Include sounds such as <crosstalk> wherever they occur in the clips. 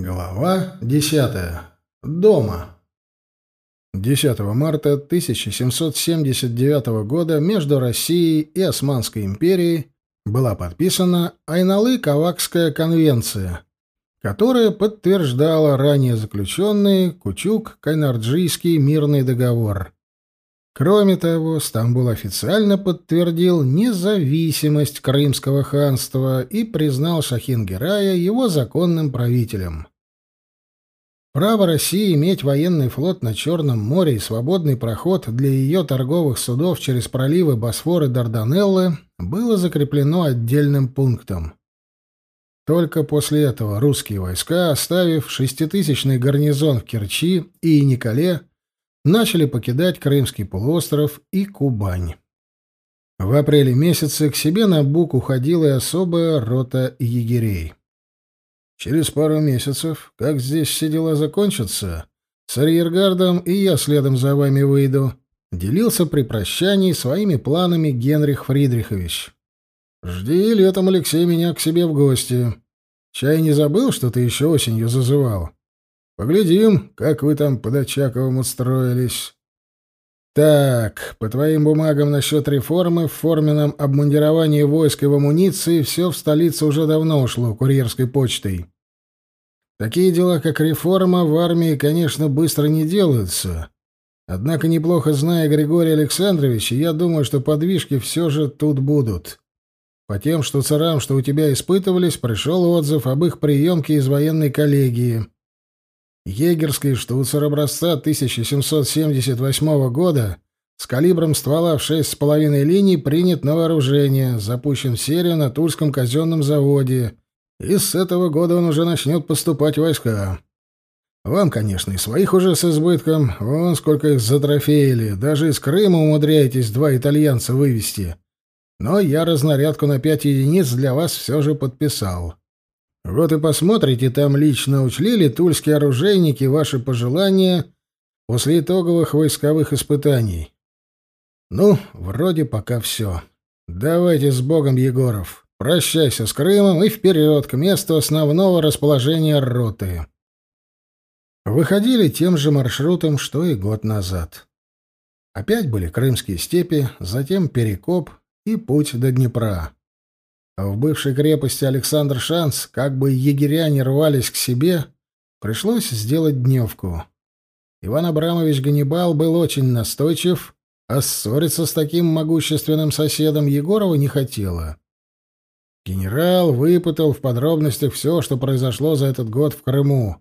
Глава 10. Дома. 10 марта 1779 года между Россией и Османской империей была подписана Айналы-Кавакская конвенция, которая подтверждала ранее заключенный Кучук-Кайнарджийский мирный договор. Кроме того, Стамбул официально подтвердил независимость Крымского ханства и признал Шахин-Герая его законным правителем. Право России иметь военный флот на Черном море и свободный проход для ее торговых судов через проливы Босфор и Дарданеллы было закреплено отдельным пунктом. Только после этого русские войска, оставив шеститысячный гарнизон в Керчи и Николе, начали покидать Крымский полуостров и Кубань. В апреле месяце к себе на Бук уходила и особая рота егерей. Через пару месяцев, как здесь все дела закончатся, с арьергардом и я следом за вами выйду, делился при прощании своими планами Генрих Фридрихович. Жди летом, Алексей, меня к себе в гости. Чай не забыл, что ты еще осенью зазывал? Поглядим, как вы там под Очаковым устроились. Так, по твоим бумагам насчет реформы в форменном обмундировании войск и в амуниции все в столице уже давно ушло курьерской почтой. Такие дела, как реформа, в армии, конечно, быстро не делаются. Однако, неплохо зная Григория Александровича, я думаю, что подвижки все же тут будут. По тем что царам, что у тебя испытывались, пришел отзыв об их приемке из военной коллегии. Егерский штуцер образца 1778 года с калибром ствола в 6,5 линий принят на вооружение, запущен в серию на Тульском казенном заводе, и с этого года он уже начнет поступать в войска. Вам, конечно, и своих уже с избытком, вон сколько их затрофеили, даже из Крыма умудряетесь два итальянца вывести. Но я разнарядку на пять единиц для вас все же подписал. Вот и посмотрите, там лично учли ли тульские оружейники ваши пожелания после итоговых войсковых испытаний. Ну, вроде пока все. Давайте с Богом, Егоров. Прощайся с Крымом и вперед к месту основного расположения роты. Выходили тем же маршрутом, что и год назад. Опять были крымские степи, затем Перекоп и путь до Днепра. В бывшей крепости Александр Шанс, как бы егеря не рвались к себе, пришлось сделать дневку. Иван Абрамович Ганнибал был очень настойчив, а ссориться с таким могущественным соседом Егорова не хотела. Генерал выпытал в подробностях все, что произошло за этот год в Крыму,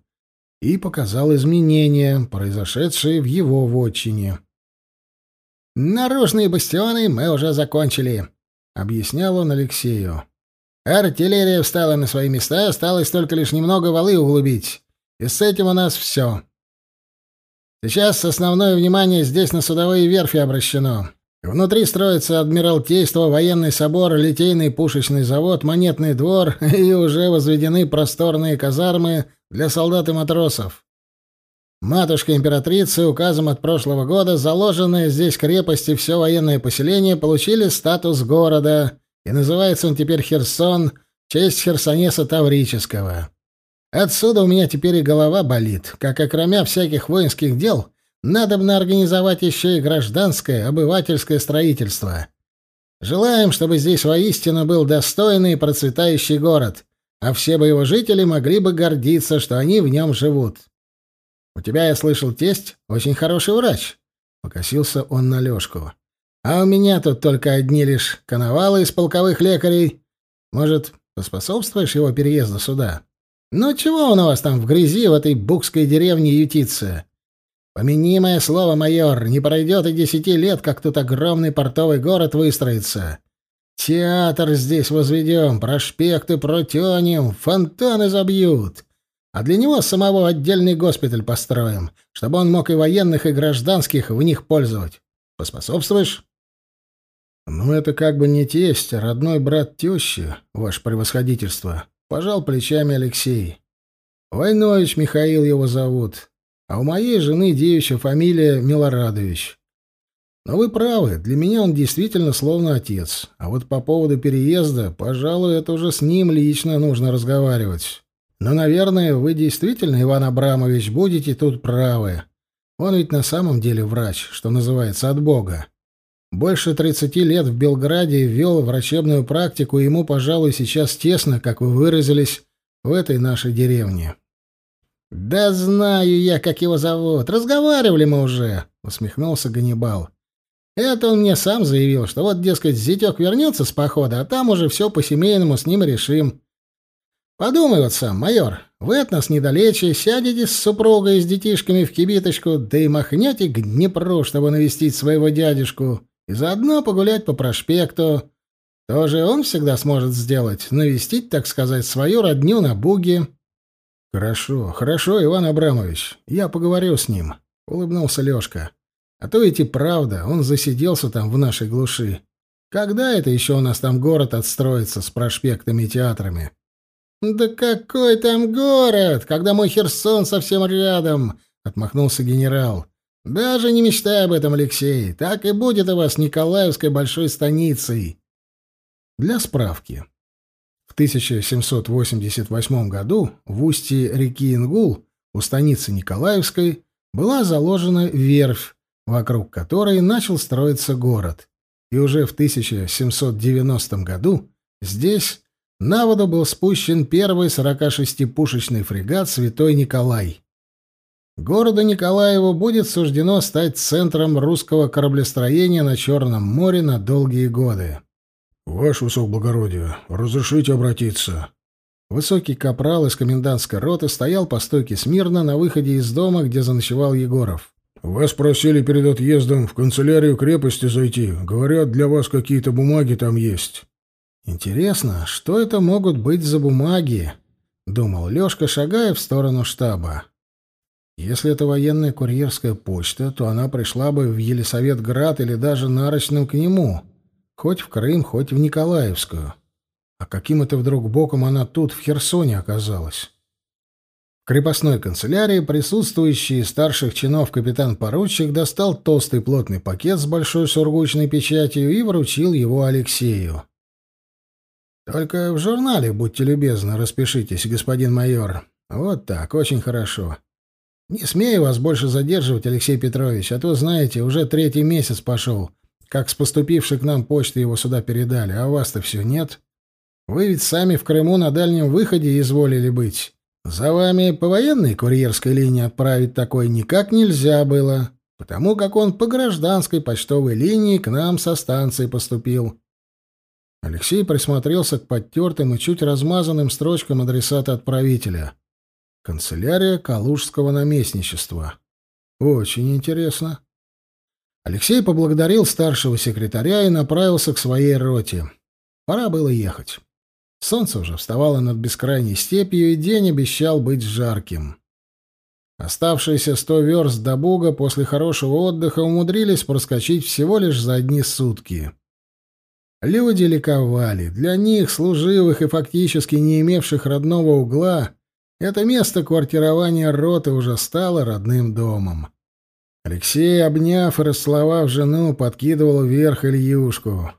и показал изменения, произошедшие в его вотчине. «Наружные бастионы мы уже закончили», объяснял он Алексею. Артиллерия встала на свои места, осталось только лишь немного валы углубить. И с этим у нас все. Сейчас основное внимание здесь на судовые верфи обращено. Внутри строится Адмиралтейство, военный собор, литейный пушечный завод, монетный двор <laughs> и уже возведены просторные казармы для солдат и матросов. Матушка императрицы указом от прошлого года заложенные здесь крепости все военное поселение получили статус города, и называется он теперь Херсон в честь Херсонеса Таврического. Отсюда у меня теперь и голова болит, как окромя всяких воинских дел, надо бы организовать еще и гражданское, обывательское строительство. Желаем, чтобы здесь воистину был достойный и процветающий город, а все бы его жители могли бы гордиться, что они в нем живут. «У тебя, я слышал, тесть очень хороший врач», — покосился он на Лёшку. «А у меня тут только одни лишь коновалы из полковых лекарей. Может, поспособствуешь его переезду сюда? Ну чего он у вас там в грязи в этой букской деревне ютится? Помяни мое слово, майор, не пройдет и десяти лет, как тут огромный портовый город выстроится. Театр здесь возведем, проспекты протянем, фонтаны забьют». А для него самого отдельный госпиталь построим, чтобы он мог и военных, и гражданских в них пользовать. Поспособствуешь? Ну, это как бы не тесть, а родной брат тещи, ваше превосходительство. Пожал плечами Алексей. Войнович Михаил его зовут, а у моей жены девичья фамилия Милорадович. Но вы правы, для меня он действительно словно отец. А вот по поводу переезда, пожалуй, это уже с ним лично нужно разговаривать. Но, наверное, вы действительно, Иван Абрамович, будете тут правы. Он ведь на самом деле врач, что называется, от Бога. Больше 30 лет в Белграде вел врачебную практику, и ему, пожалуй, сейчас тесно, как вы выразились, в этой нашей деревне. «Да знаю я, как его зовут. Разговаривали мы уже», — усмехнулся Ганнибал. «Это он мне сам заявил, что вот, дескать, зятек вернется с похода, а там уже все по-семейному с ним решим. Подумай вот сам, майор, вы от нас недалече, сядете с супругой и с детишками в кибиточку, да и махнете к Днепру, чтобы навестить своего дядюшку, и заодно погулять по проспекту. Тоже он всегда сможет сделать, навестить, так сказать, свою родню на буге». «Хорошо, хорошо, Иван Абрамович, я поговорю с ним», — улыбнулся Лёшка. «А то ведь и правда, он засиделся там в нашей глуши. Когда это еще у нас там город отстроится с проспектами и театрами?» «Да какой там город, когда мой Херсон совсем рядом!» — отмахнулся генерал. «Даже не мечтай об этом, Алексей. Так и будет у вас Николаевской большой станицей». Для справки. В 1788 году в устье реки Ингул у станицы Николаевской была заложена верфь, вокруг которой начал строиться город. И уже в 1790 году здесь на воду был спущен первый 46-пушечный фрегат «Святой Николай». Городу Николаеву будет суждено стать центром русского кораблестроения на Черном море на долгие годы. «Ваше высокоблагородие, разрешите обратиться?» Высокий капрал из комендантской роты стоял по стойке смирно на выходе из дома, где заночевал Егоров. «Вас просили перед отъездом в канцелярию крепости зайти. Говорят, для вас какие-то бумаги там есть». «Интересно, что это могут быть за бумаги?» — думал Лёшка, шагая в сторону штаба. «Если это военная курьерская почта, то она пришла бы в Елисаветград или даже нарочным к нему, хоть в Крым, хоть в Николаевскую. А каким это вдруг боком она тут, в Херсоне, оказалась?» В крепостной канцелярии присутствующий старших чинов капитан-поручик достал толстый плотный пакет с большой сургучной печатью и вручил его Алексею. Только в журнале, будьте любезны, распишитесь, господин майор. Вот так, очень хорошо. Не смею вас больше задерживать, Алексей Петрович, а то, знаете, уже третий месяц пошел, как с поступившей к нам почты его сюда передали, а вас-то все нет. Вы ведь сами в Крыму на дальнем выходе изволили быть. За вами по военной курьерской линии отправить такой никак нельзя было, потому как он по гражданской почтовой линии к нам со станции поступил. Алексей присмотрелся к подтертым и чуть размазанным строчкам адресата отправителя. Канцелярия Калужского наместничества. Очень интересно. Алексей поблагодарил старшего секретаря и направился к своей роте. Пора было ехать. Солнце уже вставало над бескрайней степью, и день обещал быть жарким. Оставшиеся сто верст до Буга после хорошего отдыха умудрились проскочить всего лишь за одни сутки. Люди ликовали. Для них, служивых и фактически не имевших родного угла, это место квартирования роты уже стало родным домом. Алексей, обняв и расцеловав жену, подкидывал вверх Ильюшку.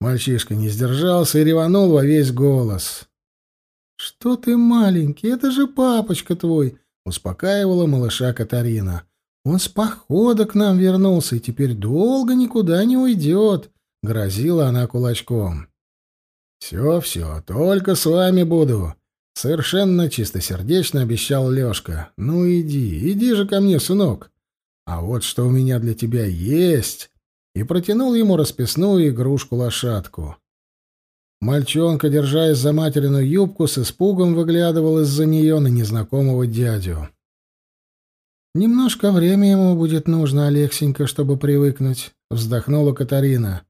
Мальчишка не сдержался и реванул во весь голос. «Что ты маленький? Это же папочка твой!» — успокаивала малыша Катарина. «Он с похода к нам вернулся и теперь долго никуда не уйдет. Грозила она кулачком. «Все, все, только с вами буду», — совершенно чистосердечно обещал Лешка. «Ну иди, иди же ко мне, сынок. А вот что у меня для тебя есть...» И протянул ему расписную игрушку-лошадку. Мальчонка, держась за материну юбку, с испугом выглядывал из-за нее на незнакомого дядю. «Немножко времени ему будет нужно, Алексенька, чтобы привыкнуть», — вздохнула Катарина.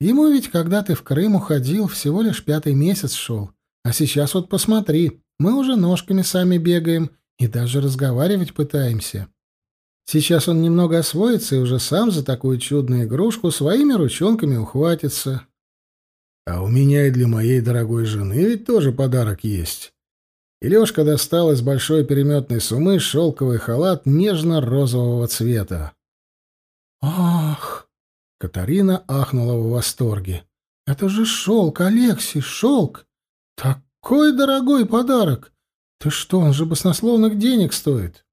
Ему ведь, когда ты в Крым уходил, всего лишь пятый месяц шел. А сейчас вот посмотри, мы уже ножками сами бегаем и даже разговаривать пытаемся. Сейчас он немного освоится и уже сам за такую чудную игрушку своими ручонками ухватится. А у меня и для моей дорогой жены ведь тоже подарок есть. И Лёшка достал из большой переметной сумы шелковый халат нежно-розового цвета. «Ах!» Катарина ахнула в восторге. «Это же шелк, Алексей, шелк! Такой дорогой подарок! Ты что, он же баснословных денег стоит.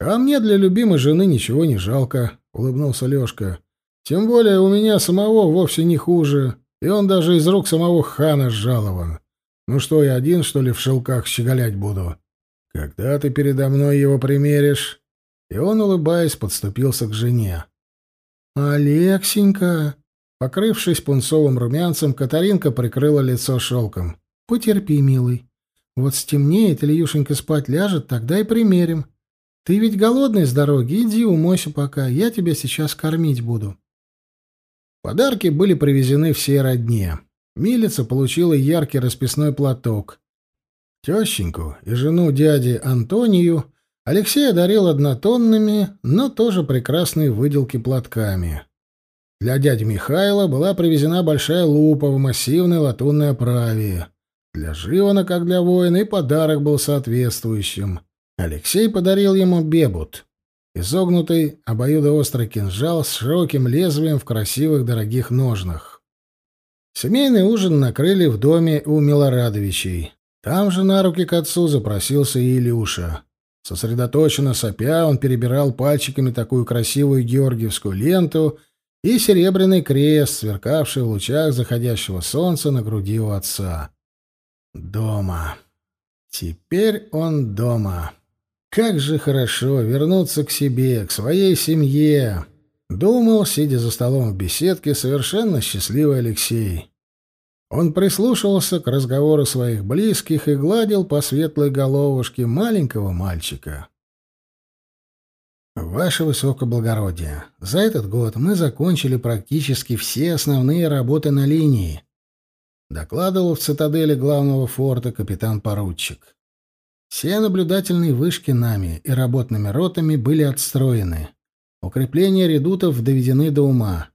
А мне для любимой жены ничего не жалко, улыбнулся Лёшка. Тем более у меня самого вовсе не хуже, и он даже из рук самого хана сжалован. Ну что, я один, что ли, в шелках щеголять буду? Когда ты передо мной его примеришь? И он, улыбаясь, подступился к жене. «Алексенька!» Покрывшись пунцовым румянцем, Катаринка прикрыла лицо шелком. «Потерпи, милый. Вот стемнеет, Ильюшенька спать ляжет, тогда и примерим. Ты ведь голодный с дороги, иди умойся пока, я тебя сейчас кормить буду». Подарки были привезены всей родне. Милица получила яркий расписной платок. Тещеньку и жену дяди Антонию Алексей одарил однотонными, но тоже прекрасной выделки платками. Для дяди Михайла была привезена большая лупа в массивной латунной оправе. Для Живана, как для воина, и подарок был соответствующим. Алексей подарил ему бебут — изогнутый обоюдоострый кинжал с широким лезвием в красивых дорогих ножнах. Семейный ужин накрыли в доме у Милорадовичей. Там же на руки к отцу запросился и Илюша. Сосредоточенно сопя, он перебирал пальчиками такую красивую георгиевскую ленту и серебряный крест, сверкавший в лучах заходящего солнца на груди у отца. Дома. Теперь он дома. Как же хорошо вернуться к себе, к своей семье. Думал, сидя за столом в беседке, совершенно счастливый Алексей. Он прислушивался к разговору своих близких и гладил по светлой головушке маленького мальчика. «Ваше Высокоблагородие, за этот год мы закончили практически все основные работы на линии», докладывал в цитадели главного форта капитан-поручик. Все наблюдательные вышки нами и работными ротами были отстроены. Укрепления редутов доведены до ума.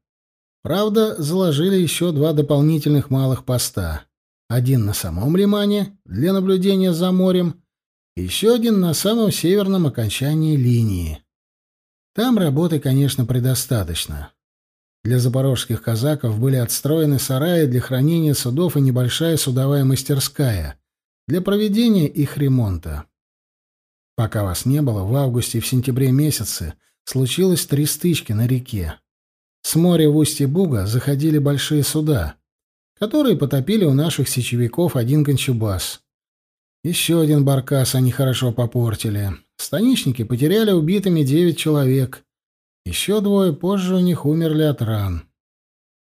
Правда, заложили еще два дополнительных малых поста. Один на самом лимане для наблюдения за морем, еще один на самом северном окончании линии. Там работы, конечно, предостаточно. Для запорожских казаков были отстроены сараи для хранения судов и небольшая судовая мастерская для проведения их ремонта. Пока вас не было, в августе и в сентябре месяце случилось три стычки на реке. С моря в устье Буга заходили большие суда, которые потопили у наших сечевиков один кончубас. Еще один баркас они хорошо попортили. Станичники потеряли убитыми девять человек. Еще двое позже у них умерли от ран.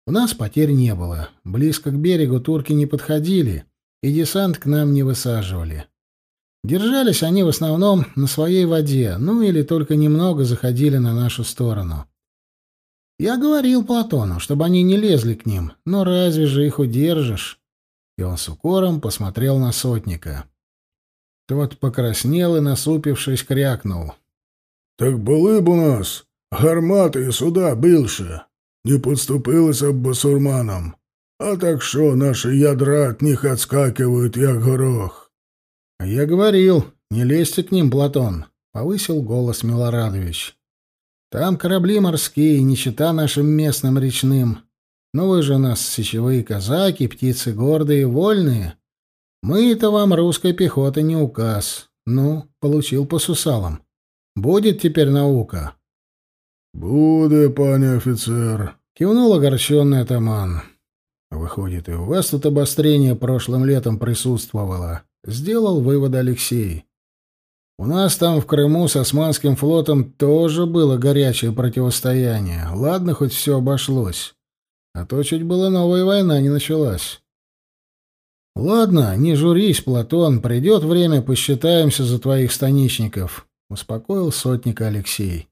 У нас потерь не было. Близко к берегу турки не подходили, и десант к нам не высаживали. Держались они в основном на своей воде, ну или только немного заходили на нашу сторону. Я говорил Платону, чтобы они не лезли к ним, но разве же их удержишь? И он с укором посмотрел на сотника. Тот покраснел и, насупившись, крякнул. — Так были б у нас гармати и суда більше, не подступилися б басурманам. А так что наши ядра от них отскакивают, як горох. — Я говорил, не лезьте к ним, Платон, — повысил голос Милорадович. Там корабли морские, не чита нашим местным речным. Но вы же у нас сечевые казаки, птицы гордые вольные. Мы-то вам русской пехоты не указ. Ну, получил по сусалам. Будет теперь наука. — Буде, пане офицер, — кивнул огорченный атаман. — Выходит, и у вас тут обострение прошлым летом присутствовало. Сделал вывод Алексей. У нас там в Крыму с Османским флотом тоже было горячее противостояние. Ладно, хоть все обошлось. А то чуть было новая война не началась. Ладно, не журись, Платон, придет время, посчитаемся за твоих станичников, успокоил сотника Алексей.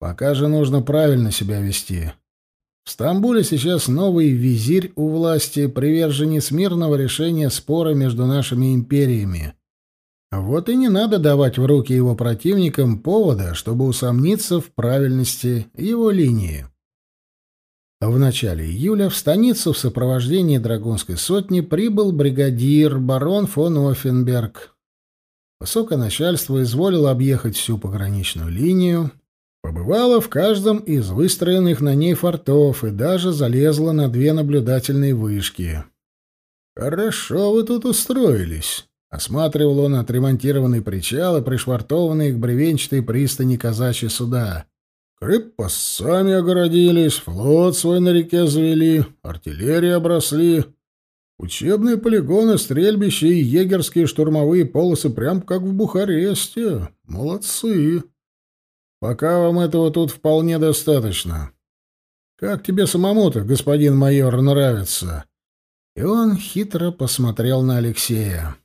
Пока же нужно правильно себя вести. В Стамбуле сейчас новый визирь у власти, приверженец мирного решения спора между нашими империями. Вот и не надо давать в руки его противникам повода, чтобы усомниться в правильности его линии. В начале июля в станицу в сопровождении Драгунской сотни прибыл бригадир барон фон Оффенберг. Высокое начальство изволило объехать всю пограничную линию, побывало в каждом из выстроенных на ней фортов и даже залезло на две наблюдательные вышки. «Хорошо вы тут устроились», Осматривал он отремонтированный причал и пришвартованные к бревенчатой пристани казачьи суда. Крепостцами огородились, флот свой на реке завели, артиллерии обросли. Учебные полигоны, стрельбища и егерские штурмовые полосы прям как в Бухаресте. Молодцы. Пока вам этого тут вполне достаточно. Как тебе самому-то, господин майор, нравится?» И он хитро посмотрел на Алексея.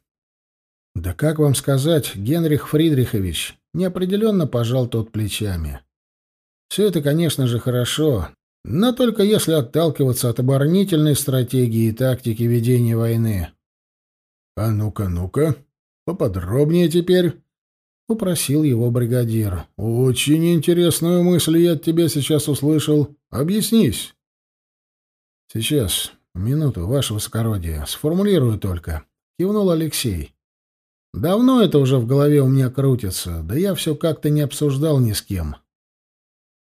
«Да как вам сказать, Генрих Фридрихович?» Неопределенно пожал тот плечами. «Все это, конечно же, хорошо, но только если отталкиваться от оборонительной стратегии и тактики ведения войны». «А ну-ка, ну-ка, поподробнее теперь», — попросил его бригадир. «Очень интересную мысль я от тебя сейчас услышал. Объяснись». «Сейчас, минуту, ваше высокородие, сформулирую только», — кивнул Алексей. Давно это уже в голове у меня крутится, да я все как-то не обсуждал ни с кем.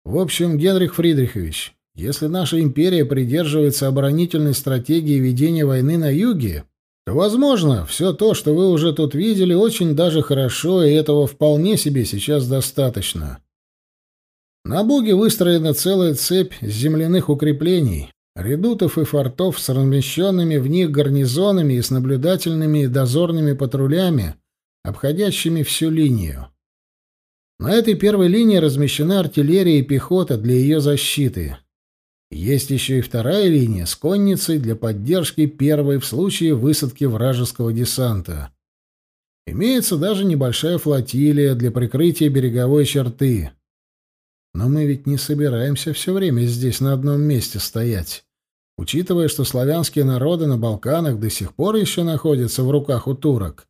В общем, Генрих Фридрихович, если наша империя придерживается оборонительной стратегии ведения войны на юге, то, возможно, все то, что вы уже тут видели, очень даже хорошо, и этого вполне себе сейчас достаточно. На Буге выстроена целая цепь земляных укреплений, редутов и фортов с размещенными в них гарнизонами и с наблюдательными и дозорными патрулями, обходящими всю линию. На этой первой линии размещена артиллерия и пехота для ее защиты. Есть еще и вторая линия с конницей для поддержки первой в случае высадки вражеского десанта. Имеется даже небольшая флотилия для прикрытия береговой черты. Но мы ведь не собираемся все время здесь на одном месте стоять, учитывая, что славянские народы на Балканах до сих пор еще находятся в руках у турок.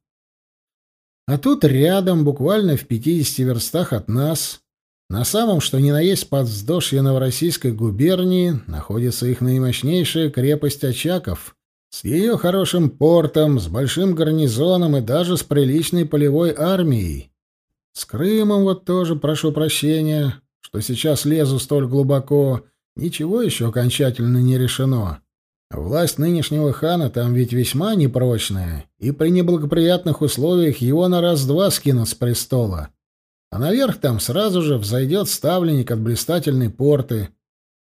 А тут рядом, буквально в 50 верстах от нас, на самом что ни на есть подвздошье Новороссийской губернии, находится их наимощнейшая крепость Очаков с ее хорошим портом, с большим гарнизоном и даже с приличной полевой армией. С Крымом вот тоже, прошу прощения, что сейчас лезу столь глубоко, ничего еще окончательно не решено. Власть нынешнего хана там ведь весьма непрочная, и при неблагоприятных условиях его на раз-два скинут с престола. А наверх там сразу же взойдет ставленник от блистательной порты.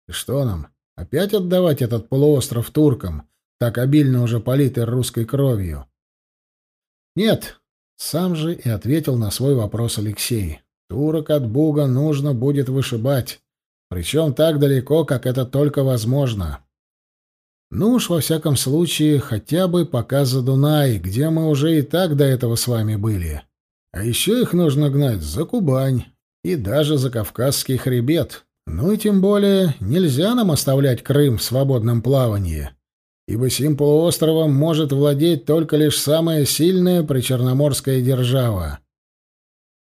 И что нам, опять отдавать этот полуостров туркам, так обильно уже политый русской кровью? Нет, сам же и ответил на свой вопрос Алексей. Турок от Буга нужно будет вышибать, причем так далеко, как это только возможно. Ну уж, во всяком случае, хотя бы пока за Дунай, где мы уже и так до этого с вами были. А еще их нужно гнать за Кубань и даже за Кавказский хребет. Ну и тем более нельзя нам оставлять Крым в свободном плавании, ибо сим полуостровом может владеть только лишь самая сильная причерноморская держава.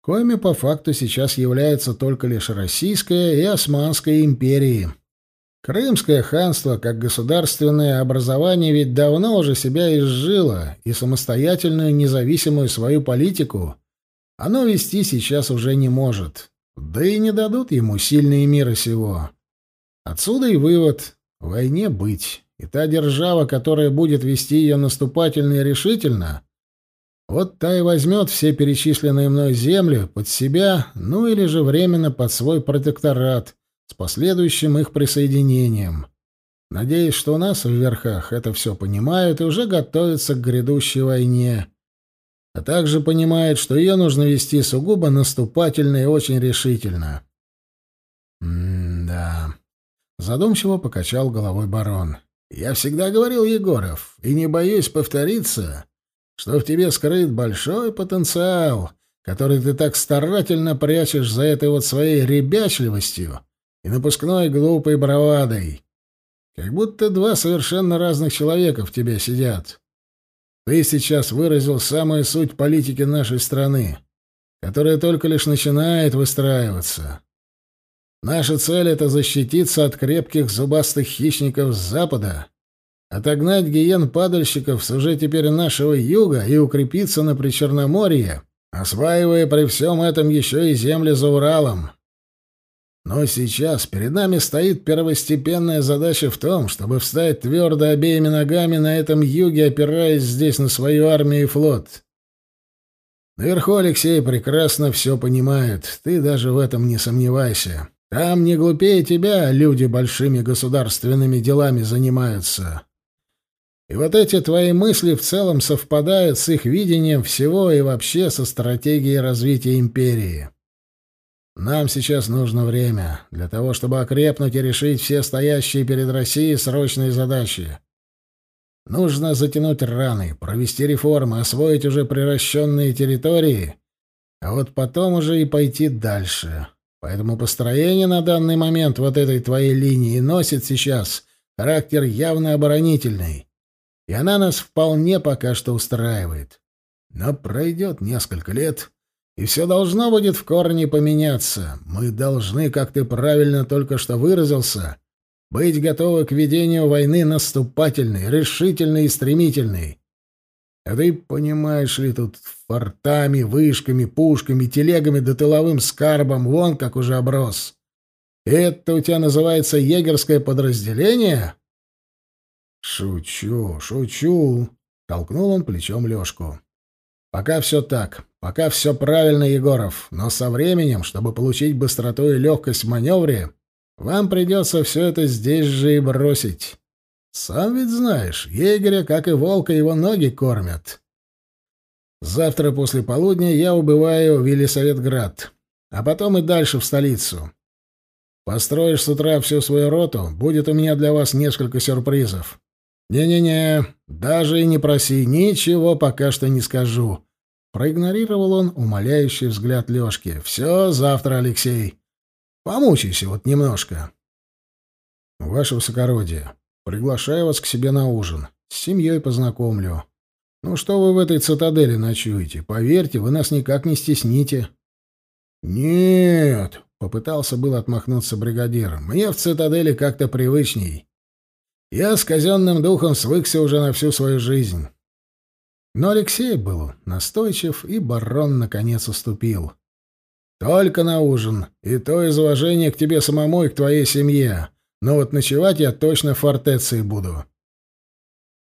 Коими по факту сейчас является только лишь Российская и Османская империи. Крымское ханство, как государственное образование, ведь давно уже себя изжило, и самостоятельную независимую свою политику оно вести сейчас уже не может. Да и не дадут ему сильные мира сего. Отсюда и вывод — войне быть. И та держава, которая будет вести ее наступательно и решительно, вот та и возьмет все перечисленные мной земли под себя, ну или же временно под свой протекторат — с последующим их присоединением. Надеюсь, что у нас в верхах это все понимают и уже готовятся к грядущей войне, а также понимают, что ее нужно вести сугубо наступательно и очень решительно. «М-да», — задумчиво покачал головой барон. «Я всегда говорил, Егоров, и не боюсь повториться, что в тебе скрыт большой потенциал, который ты так старательно прячешь за этой вот своей ребячливостью, и напускной глупой бравадой. Как будто два совершенно разных человека в тебе сидят. Ты сейчас выразил самую суть политики нашей страны, которая только лишь начинает выстраиваться. Наша цель — это защититься от крепких зубастых хищников с запада, отогнать гиен-падальщиков с уже теперь нашего юга и укрепиться на Причерноморье, осваивая при всем этом еще и земли за Уралом. Но сейчас перед нами стоит первостепенная задача в том, чтобы встать твердо обеими ногами на этом юге, опираясь здесь на свою армию и флот. Наверху Алексей прекрасно все понимает, ты даже в этом не сомневайся. Там не глупее тебя люди большими государственными делами занимаются. И вот эти твои мысли в целом совпадают с их видением всего и вообще со стратегией развития империи. Нам сейчас нужно время для того, чтобы окрепнуть и решить все стоящие перед Россией срочные задачи. Нужно затянуть раны, провести реформы, освоить уже приращенные территории, а вот потом уже и пойти дальше. Поэтому построение на данный момент вот этой твоей линии носит сейчас характер явно оборонительный, и она нас вполне пока что устраивает. Но пройдет несколько лет, и все должно будет в корне поменяться. Мы должны, как ты правильно только что выразился, быть готовы к ведению войны наступательной, решительной и стремительной. А ты понимаешь ли, тут фортами, вышками, пушками, телегами да тыловым скарбом вон как уже оброс. Это у тебя называется егерское подразделение? Шучу, шучу, толкнул он плечом Лёшку. Пока все так, пока все правильно, Егоров, но со временем, чтобы получить быстроту и легкость в маневре, вам придется все это здесь же и бросить. Сам ведь знаешь, егеря, как и волка, его ноги кормят. Завтра после полудня я убываю в Елисаветград, а потом и дальше в столицу. Построишь с утра всю свою роту, будет у меня для вас несколько сюрпризов. Не-не-не, даже и не проси, ничего пока что не скажу. Проигнорировал он умоляющий взгляд Лёшки. Все завтра, Алексей. Помучайся вот немножко. Ваше высокородие, приглашаю вас к себе на ужин. С семьей познакомлю. Ну что вы в этой цитадели ночуете? Поверьте, вы нас никак не стесните. Нет, попытался был отмахнуться бригадир. Мне в цитадели как-то привычней. Я с казенным духом свыкся уже на всю свою жизнь. Но Алексей был настойчив, и барон наконец уступил. Только на ужин, и то из уважения к тебе самому и к твоей семье. Но вот ночевать я точно в фортеции буду.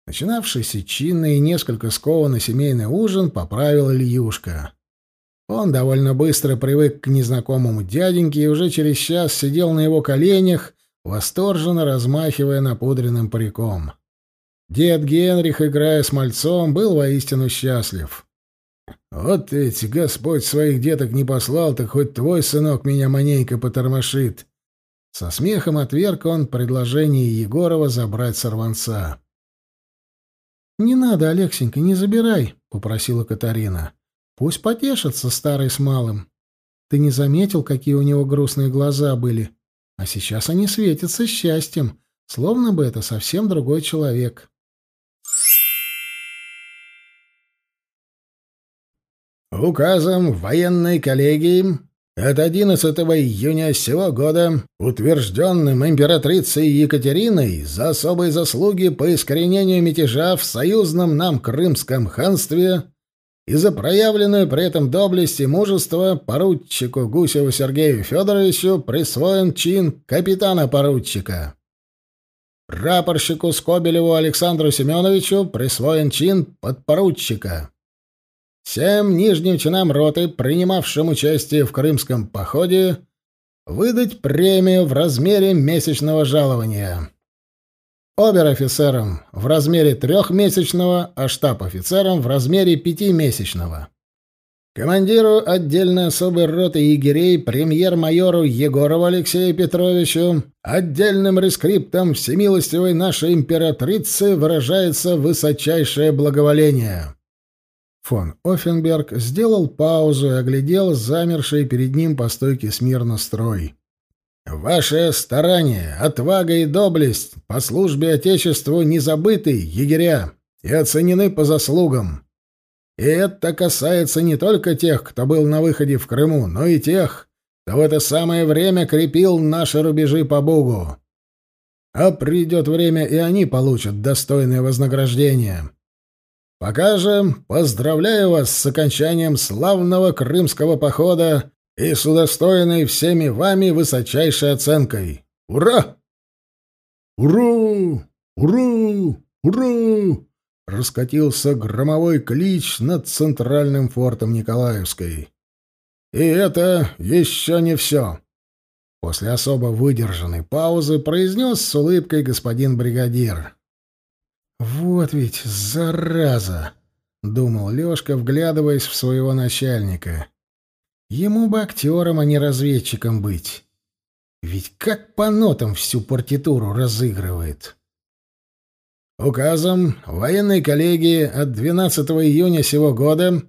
Начинавшийся чинный и несколько скованный семейный ужин поправил Ильюшка. Он довольно быстро привык к незнакомому дяденьке и уже через час сидел на его коленях, восторженно размахивая напудренным париком. Дед Генрих, играя с мальцом, был воистину счастлив. Вот ведь Господь своих деток не послал, так хоть твой сынок меня маненько потормошит. Со смехом отверг он предложение Егорова забрать сорванца. «Не надо, Алексенька, не забирай», — попросила Катарина. «Пусть потешится старый с малым. Ты не заметил, какие у него грустные глаза были? А сейчас они светятся счастьем, словно бы это совсем другой человек». Указом военной коллегии от 11 июня сего года, утвержденным императрицей Екатериной за особые заслуги по искоренению мятежа в союзном нам Крымском ханстве и за проявленную при этом доблесть и мужество поручику Гусеву Сергею Федоровичу присвоен чин капитана-поручика. Прапорщику Скобелеву Александру Семеновичу присвоен чин подпоручика. Всем нижним чинам роты, принимавшим участие в Крымском походе, выдать премию в размере месячного жалования. Обер-офицерам в размере трехмесячного, а штаб-офицерам в размере пятимесячного. Командиру отдельной особой роты егерей премьер-майору Егорову Алексею Петровичу отдельным рескриптом всемилостивой нашей императрицы выражается высочайшее благоволение. Фон Оффенберг сделал паузу и оглядел замерший перед ним по стойке смирно строй. «Ваше старание, отвага и доблесть по службе Отечеству не забыты, егеря, и оценены по заслугам. И это касается не только тех, кто был на выходе в Крыму, но и тех, кто в это самое время крепил наши рубежи по Бугу. А придет время, и они получат достойное вознаграждение». Пока же поздравляю вас с окончанием славного крымского похода и с удостоенной всеми вами высочайшей оценкой. Ура! Ура! Ура! Ура! раскатился громовой клич над центральным фортом Николаевской. И это еще не все. После особо выдержанной паузы произнес с улыбкой господин бригадир. «Вот ведь зараза!» — думал Лёшка, вглядываясь в своего начальника. «Ему бы актером, а не разведчиком быть. Ведь как по нотам всю партитуру разыгрывает». Указом военной коллегии от 12 июня сего года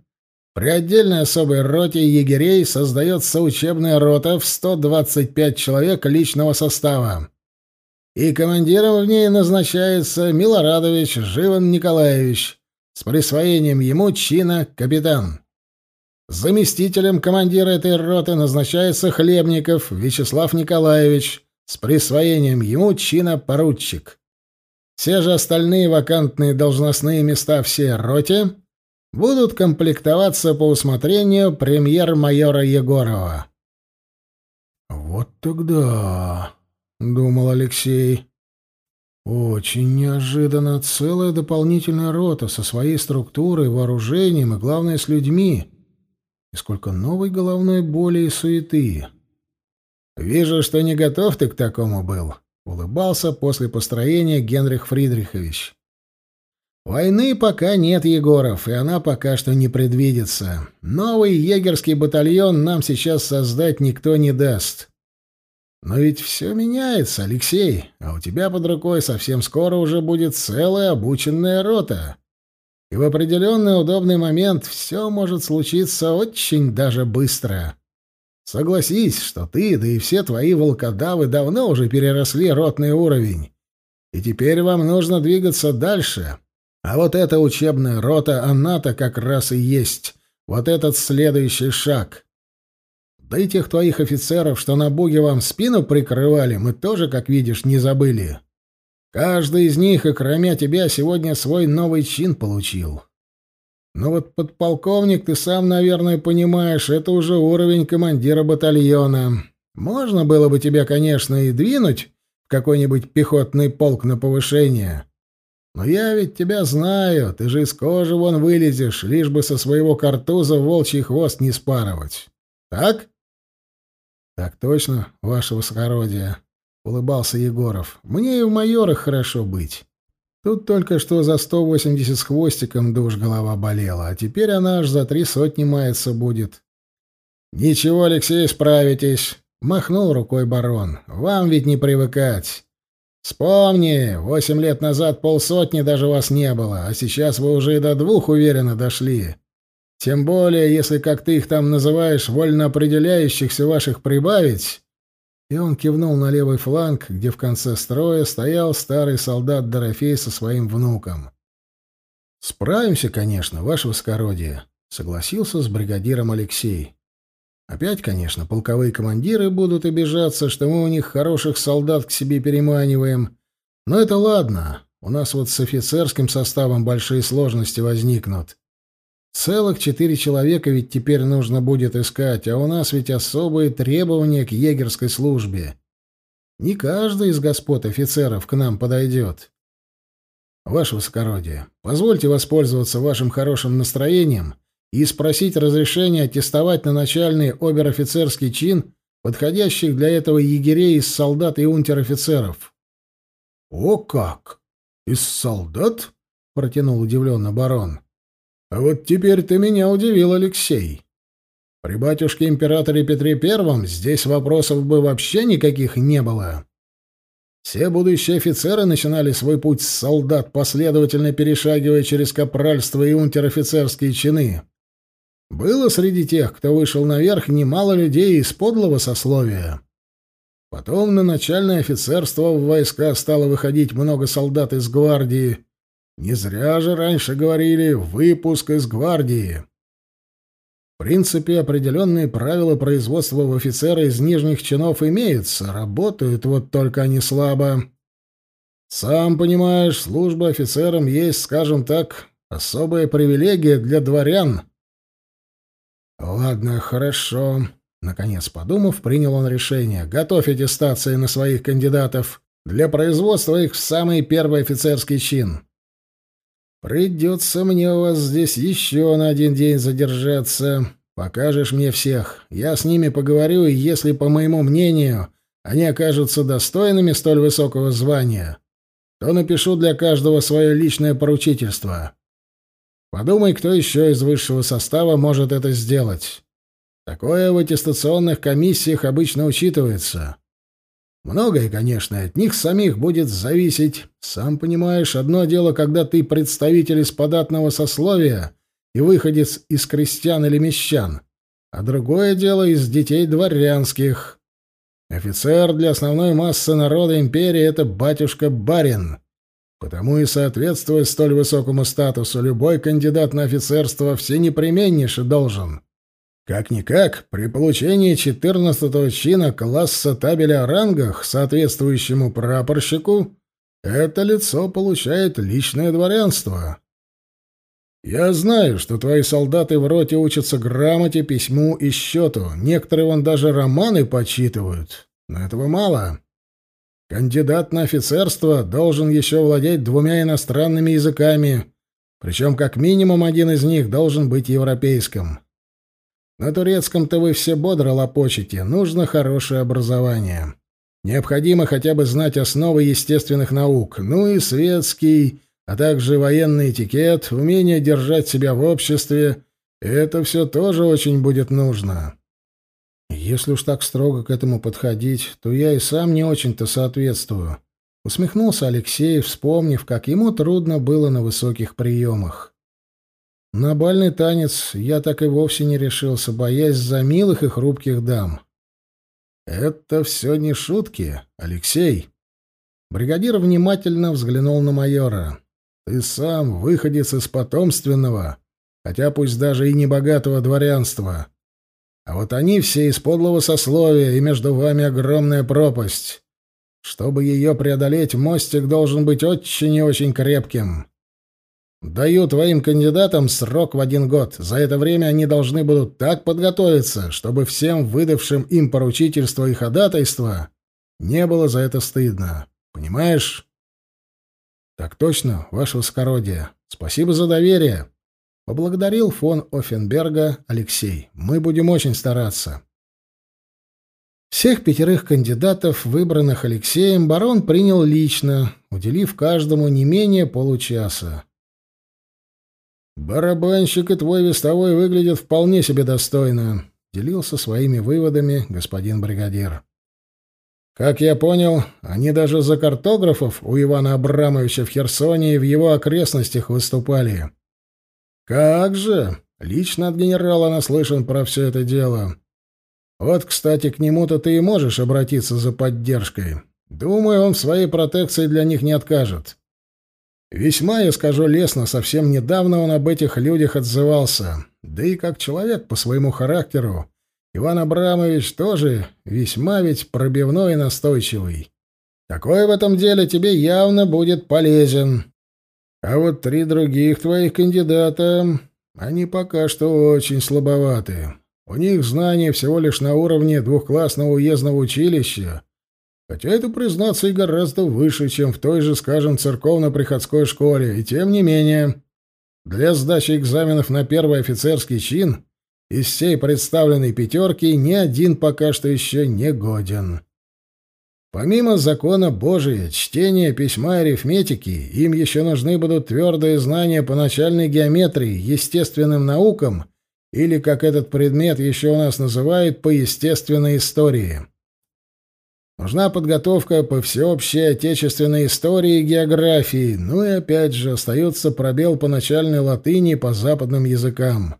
при отдельной особой роте егерей создается учебная рота в 125 человек личного состава. И командиром в ней назначается Милорадович Живан Николаевич с присвоением ему чина капитан. Заместителем командира этой роты назначается Хлебников Вячеслав Николаевич с присвоением ему чина поручик. Все же остальные вакантные должностные места всей роте будут комплектоваться по усмотрению премьер-майора Егорова. «Вот тогда», — думал Алексей, — «очень неожиданно целая дополнительная рота со своей структурой, вооружением и, главное, с людьми. И сколько новой головной боли и суеты». «Вижу, что не готов ты к такому был», Улыбался после построения Генрих Фридрихович. Войны пока нет, Егоров, и она пока что не предвидится. Новый егерский батальон нам сейчас создать никто не даст. Но ведь все меняется, Алексей, а у тебя под рукой совсем скоро уже будет целая обученная рота. И в определенный удобный момент все может случиться очень даже быстро. Согласись, что ты, да и все твои волкодавы давно уже переросли ротный уровень. И теперь вам нужно двигаться дальше. А вот эта учебная рота, она-то как раз и есть. Вот этот следующий шаг. Да и тех твоих офицеров, что на буге вам спину прикрывали, мы тоже, как видишь, не забыли. Каждый из них, кроме тебя, сегодня свой новый чин получил. Но вот подполковник, ты сам, наверное, понимаешь, это уже уровень командира батальона. Можно было бы тебя, конечно, и двинуть в какой-нибудь пехотный полк на повышение. Но я ведь тебя знаю, ты же из кожи вон вылезешь, лишь бы со своего картуза волчий хвост не спарывать. Так? Так точно, ваше высокородие, — улыбался Егоров. Мне и в майорах хорошо быть. Тут только что за сто восемьдесят с хвостиком душ голова болела, а теперь она аж за три сотни мается будет. «Ничего, Алексей, справитесь», — махнул рукой барон. «Вам ведь не привыкать. Вспомни, восемь лет назад полсотни даже вас не было, а сейчас вы уже и до двух уверенно дошли. Тем более, если, как ты их там называешь, вольно определяющихся ваших прибавить, и он кивнул на левый фланг, где в конце строя стоял старый солдат Дорофей со своим внуком. «Справимся, конечно, ваше воскородие», — согласился с бригадиром Алексей. «Опять, конечно, полковые командиры будут обижаться, что мы у них хороших солдат к себе переманиваем. Но это ладно, у нас вот с офицерским составом большие сложности возникнут. Целых четыре человека ведь теперь нужно будет искать, а у нас ведь особые требования к егерской службе. Не каждый из господ офицеров к нам подойдет. Ваше высокородие, позвольте воспользоваться вашим хорошим настроением и спросить разрешения аттестовать на начальный обер-офицерский чин подходящих для этого егерей из солдат и унтер-офицеров. — О как! Из солдат? — протянул удивленно барон. А вот теперь ты меня удивил, Алексей. При батюшке императоре Петре Первом здесь вопросов бы вообще никаких не было. Все будущие офицеры начинали свой путь с солдат, последовательно перешагивая через капральство и унтер-офицерские чины. Было среди тех, кто вышел наверх, немало людей из подлого сословия. Потом на начальное офицерство в войска стало выходить много солдат из гвардии, не зря же раньше говорили «выпуск из гвардии». В принципе, определенные правила производства в офицера из нижних чинов имеются, работают вот только они слабо. Сам понимаешь, служба офицерам есть, скажем так, особая привилегия для дворян. Ладно, хорошо. Наконец, подумав, принял он решение. Готовь аттестации на своих кандидатов для производства их в самый первый офицерский чин. Придется мне у вас здесь еще на один день задержаться. Покажешь мне всех. Я с ними поговорю, и если, по моему мнению, они окажутся достойными столь высокого звания, то напишу для каждого свое личное поручительство. Подумай, кто еще из высшего состава может это сделать. Такое в аттестационных комиссиях обычно учитывается. Многое, конечно, от них самих будет зависеть. Сам понимаешь, одно дело, когда ты представитель из податного сословия и выходец из крестьян или мещан, а другое дело из детей дворянских. Офицер для основной массы народа империи — это батюшка-барин. Потому и соответствуя столь высокому статусу, любой кандидат на офицерство всенепременнейше должен как-никак, при получении 14-го чина класса табеля о рангах, соответствующему прапорщику, это лицо получает личное дворянство. Я знаю, что твои солдаты в роте учатся грамоте, письму и счету. Некоторые вон даже романы почитывают. Но этого мало. Кандидат на офицерство должен еще владеть двумя иностранными языками, причем как минимум один из них должен быть европейским. На турецком-то вы все бодро лопочете, нужно хорошее образование. Необходимо хотя бы знать основы естественных наук, ну и светский, а также военный этикет, умение держать себя в обществе. Это все тоже очень будет нужно. Если уж так строго к этому подходить, то я и сам не очень-то соответствую. Усмехнулся Алексей, вспомнив, как ему трудно было на высоких приемах. На бальный танец я так и вовсе не решился, боясь за милых и хрупких дам. «Это все не шутки, Алексей». Бригадир внимательно взглянул на майора. «Ты сам выходец из потомственного, хотя пусть даже и небогатого дворянства. А вот они все из подлого сословия, и между вами огромная пропасть. Чтобы ее преодолеть, мостик должен быть очень и очень крепким. Даю твоим кандидатам срок в один год. За это время они должны будут так подготовиться, чтобы всем выдавшим им поручительство и ходатайство не было за это стыдно. Понимаешь? Так точно, ваше высокородие. Спасибо за доверие. Поблагодарил фон Оффенберга Алексей. Мы будем очень стараться. Всех пятерых кандидатов, выбранных Алексеем, барон принял лично, уделив каждому не менее получаса. «Барабанщик и твой вестовой выглядят вполне себе достойно», — делился своими выводами господин бригадир. «Как я понял, они даже за картографов у Ивана Абрамовича в Херсоне и в его окрестностях выступали». «Как же! Лично от генерала наслышан про все это дело. Вот, кстати, к нему-то ты и можешь обратиться за поддержкой. Думаю, он своей протекции для них не откажет». Весьма, я скажу лестно, совсем недавно он об этих людях отзывался. Да и как человек по своему характеру, Иван Абрамович тоже весьма ведь пробивной и настойчивый. Такой в этом деле тебе явно будет полезен. А вот три других твоих кандидата, они пока что очень слабоваты. У них знания всего лишь на уровне двухклассного уездного училища, Хотя это, признаться, и гораздо выше, чем в той же, скажем, церковно-приходской школе, и тем не менее. Для сдачи экзаменов на первый офицерский чин из всей представленной пятерки ни один пока что еще не годен. Помимо закона Божия, чтения, письма и арифметики, им еще нужны будут твердые знания по начальной геометрии, естественным наукам или, как этот предмет еще у нас называют, по естественной истории. Нужна подготовка по всеобщей отечественной истории и географии, ну и опять же остается пробел по начальной латыни по западным языкам.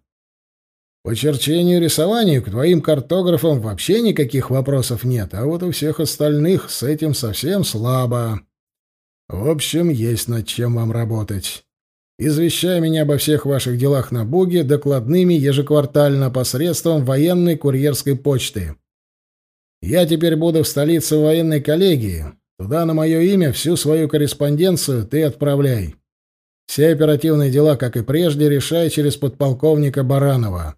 По черчению и рисованию к твоим картографам вообще никаких вопросов нет, а вот у всех остальных с этим совсем слабо. В общем, есть над чем вам работать. Извещай меня обо всех ваших делах на Буге докладными ежеквартально посредством военной курьерской почты. Я теперь буду в столице военной коллегии. Туда на мое имя всю свою корреспонденцию ты отправляй. Все оперативные дела, как и прежде, решай через подполковника Баранова.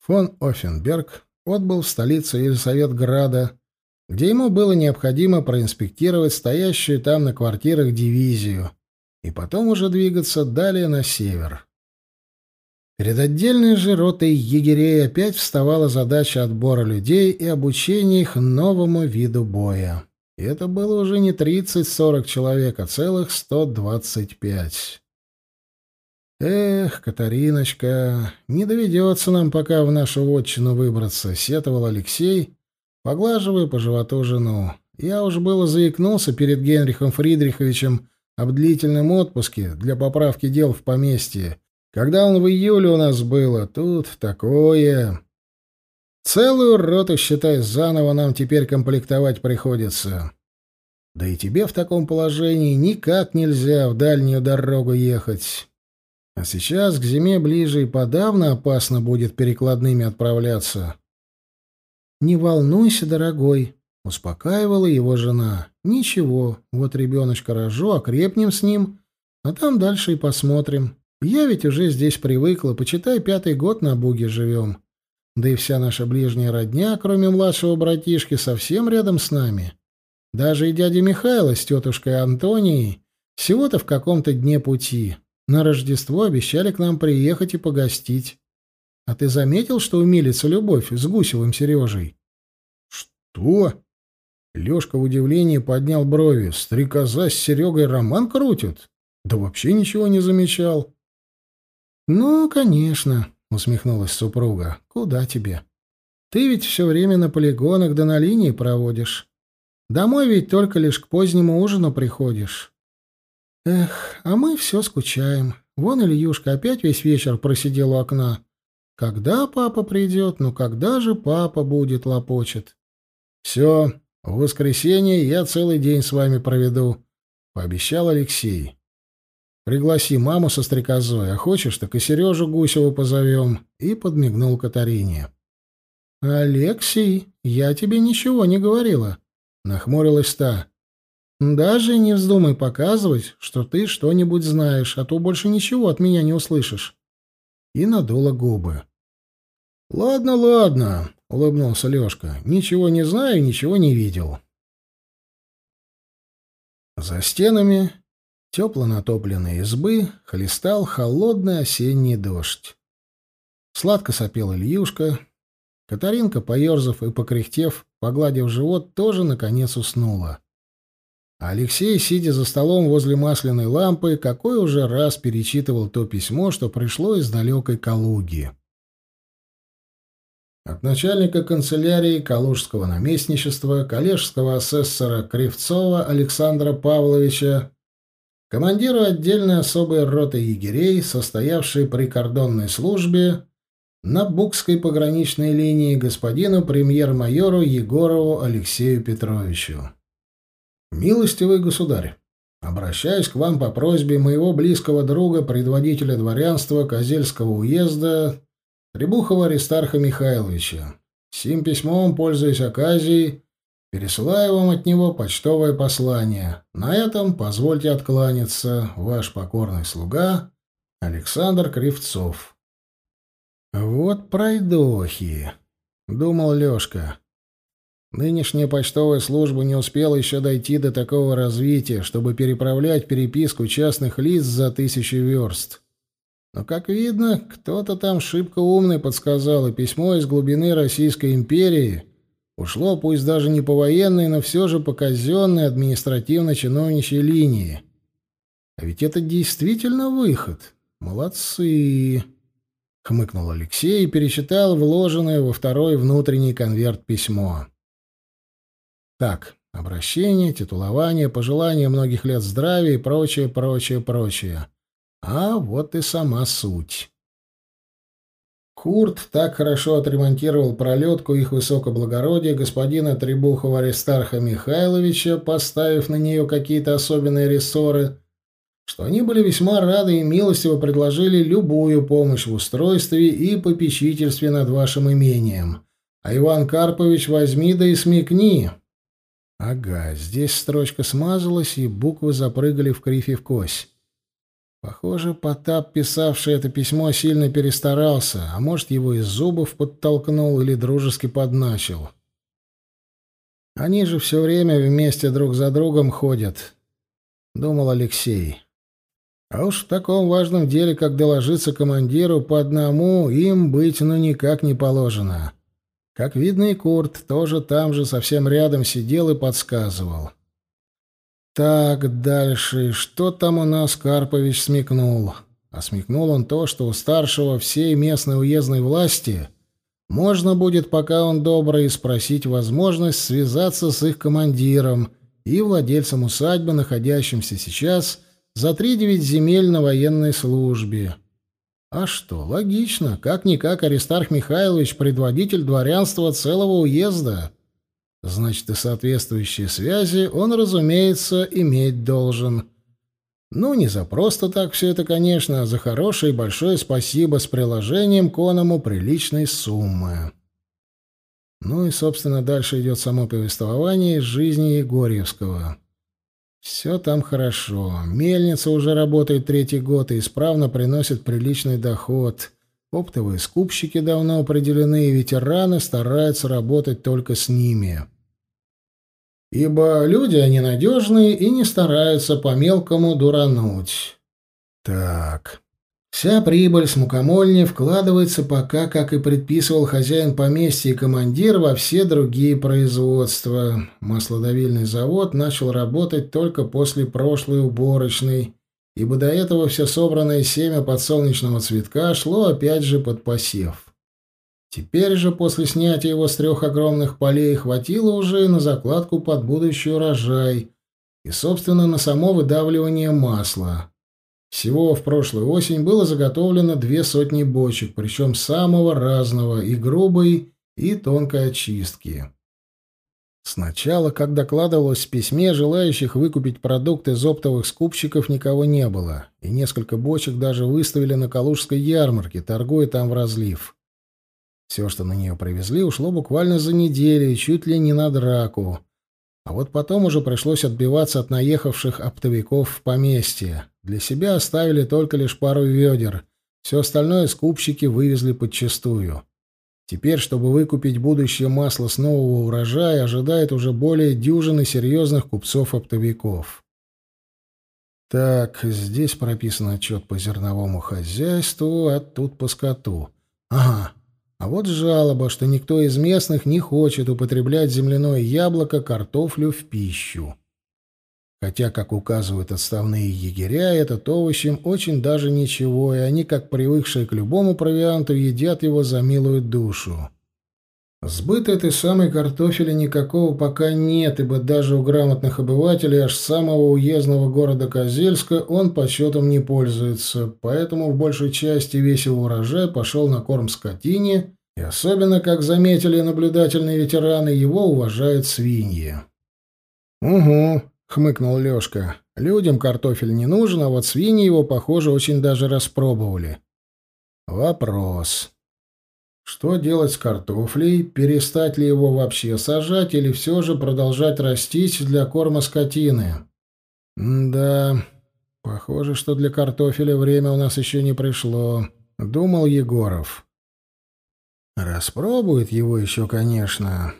Фон Оффенберг отбыл в столицу Елисаветграда, где ему было необходимо проинспектировать стоящую там на квартирах дивизию, и потом уже двигаться далее на север. Перед отдельной же ротой егерей опять вставала задача отбора людей и обучения их новому виду боя. И это было уже не 30-40 человек, а целых 125. «Эх, Катариночка, не доведется нам пока в нашу вотчину выбраться», — сетовал Алексей, поглаживая по животу жену. «Я уж было заикнулся перед Генрихом Фридриховичем об длительном отпуске для поправки дел в поместье, когда он в июле у нас было. Тут такое...» Целую роту, считай, заново нам теперь комплектовать приходится. Да и тебе в таком положении никак нельзя в дальнюю дорогу ехать. А сейчас к зиме ближе и подавно опасно будет перекладными отправляться. «Не волнуйся, дорогой», — успокаивала его жена. «Ничего, вот ребеночка рожу, окрепнем с ним, а там дальше и посмотрим. Я ведь уже здесь привыкла, почитай, пятый год на Буге живем. Да и вся наша ближняя родня, кроме младшего братишки, совсем рядом с нами. Даже и дядя Михайло с тетушкой Антонией всего-то в каком-то дне пути. На Рождество обещали к нам приехать и погостить. А ты заметил, что умилится любовь с Гусевым Сережей? Что? Лёшка в удивлении поднял брови. Стрекоза с Серегой роман крутят? Да вообще ничего не замечал. Ну, конечно, усмехнулась супруга. Куда тебе? Ты ведь все время на полигонах да на линии проводишь. Домой ведь только лишь к позднему ужину приходишь. Эх, а мы все скучаем. Вон Ильюшка опять весь вечер просидел у окна. Когда папа придет? Ну когда же папа будет, лопочет? Все, в воскресенье я целый день с вами проведу, — пообещал Алексей. Пригласи маму со стрекозой, а хочешь, так и Сережу Гусеву позовем, — и подмигнул Катарине. — Алексей, я тебе ничего не говорила, — нахмурилась та. Даже не вздумай показывать, что ты что-нибудь знаешь, а то больше ничего от меня не услышишь. И надула губы. Ладно, ладно, улыбнулся Лёшка. Ничего не знаю, ничего не видел. За стенами тепло натопленной избы хлестал холодный осенний дождь. Сладко сопел Ильюшка. Катаринка, поерзав и покряхтев, погладив живот, тоже наконец уснула. Алексей, сидя за столом возле масляной лампы, какой уже раз перечитывал то письмо, что пришло из далекой Калуги. От начальника канцелярии Калужского наместничества, коллежского асессора Кривцова Александра Павловича, командира отдельной особой роты егерей, состоявшей при кордонной службе на Букской пограничной линии господину премьер-майору Егорову Алексею Петровичу. «Милостивый государь, обращаюсь к вам по просьбе моего близкого друга, предводителя дворянства Козельского уезда Требухова Аристарха Михайловича. Сим письмом, пользуясь оказией, пересылаю вам от него почтовое послание. На этом позвольте откланяться. Ваш покорный слуга Александр Кривцов». «Вот пройдохи», — думал Лёшка. Нынешняя почтовая служба не успела еще дойти до такого развития, чтобы переправлять переписку частных лиц за тысячи верст. Но, как видно, кто-то там шибко умный подсказал, и письмо из глубины Российской империи ушло, пусть даже не по военной, но все же по казенной административно-чиновничьей линии. А ведь это действительно выход. Молодцы. Хмыкнул Алексей и перечитал вложенное во второй внутренний конверт письмо. Так, обращение, титулование, пожелание многих лет здравия и прочее, прочее, прочее. А вот и сама суть. Курт так хорошо отремонтировал пролетку их высокоблагородия господина Требухова Аристарха Михайловича, поставив на нее какие-то особенные рессоры, что они были весьма рады и милостиво предложили любую помощь в устройстве и попечительстве над вашим имением. А Иван Карпович возьми да и смекни, Ага, здесь строчка смазалась, и буквы запрыгали в кривь и в кось. Похоже, Потап, писавший это письмо, сильно перестарался, а может, его из зубов подтолкнул или дружески подначил. Они же все время вместе друг за другом ходят, — думал Алексей. А уж в таком важном деле, как доложиться командиру по одному, им быть ну никак не положено. Как видно, и Курт тоже там же совсем рядом сидел и подсказывал. Так, дальше. Что там у нас Карпович смекнул? А смекнул он то, что у старшего всей местной уездной власти можно будет, пока он добрый, спросить возможность связаться с их командиром и владельцем усадьбы, находящимся сейчас за три девять земель на военной службе. А что, логично, как-никак Аристарх Михайлович — предводитель дворянства целого уезда. Значит, и соответствующие связи он, разумеется, иметь должен. Ну, не за просто так все это, конечно, а за хорошее и большое спасибо с приложением к оному приличной суммы. Ну и, собственно, дальше идет само повествование из жизни Егорьевского. Все там хорошо. Мельница уже работает третий год и исправно приносит приличный доход. Оптовые скупщики давно определены, и ветераны стараются работать только с ними. Ибо люди они надежные и не стараются по-мелкому дурануть. Так, Вся прибыль с мукомольни вкладывается пока, как и предписывал хозяин поместья и командир, во все другие производства. Маслодавильный завод начал работать только после прошлой уборочной, ибо до этого все собранное семя подсолнечного цветка шло опять же под посев. Теперь же, после снятия его с трех огромных полей, хватило уже на закладку под будущий урожай и, собственно, на само выдавливание масла. Всего в прошлую осень было заготовлено две сотни бочек, причем самого разного, и грубой, и тонкой очистки. Сначала, как докладывалось в письме, желающих выкупить продукты из оптовых скупщиков никого не было, и несколько бочек даже выставили на Калужской ярмарке, торгуя там в разлив. Все, что на нее привезли, ушло буквально за неделю, чуть ли не на драку. А вот потом уже пришлось отбиваться от наехавших оптовиков в поместье. Для себя оставили только лишь пару ведер. Все остальное скупщики вывезли подчистую. Теперь, чтобы выкупить будущее масло с нового урожая, ожидает уже более дюжины серьезных купцов-оптовиков. Так, здесь прописан отчет по зерновому хозяйству, а тут по скоту. Ага, а вот жалоба, что никто из местных не хочет употреблять земляное яблоко, картофлю в пищу. Хотя, как указывают отставные егеря, этот овощ им очень даже ничего, и они, как привыкшие к любому провианту, едят его за милую душу. Сбыта этой самой картофеля никакого пока нет, ибо даже у грамотных обывателей аж самого уездного города Козельска он почетом не пользуется, поэтому в большей части весь его урожай пошел на корм скотине, и особенно, как заметили наблюдательные ветераны, его уважают свиньи. «Угу, хмыкнул Лёшка. Людям картофель не нужен, а вот свиньи его, похоже, очень даже распробовали. Вопрос. Что делать с картофлей? Перестать ли его вообще сажать или все же продолжать растить для корма скотины? Да, похоже, что для картофеля время у нас еще не пришло, думал Егоров. Распробует его еще, конечно.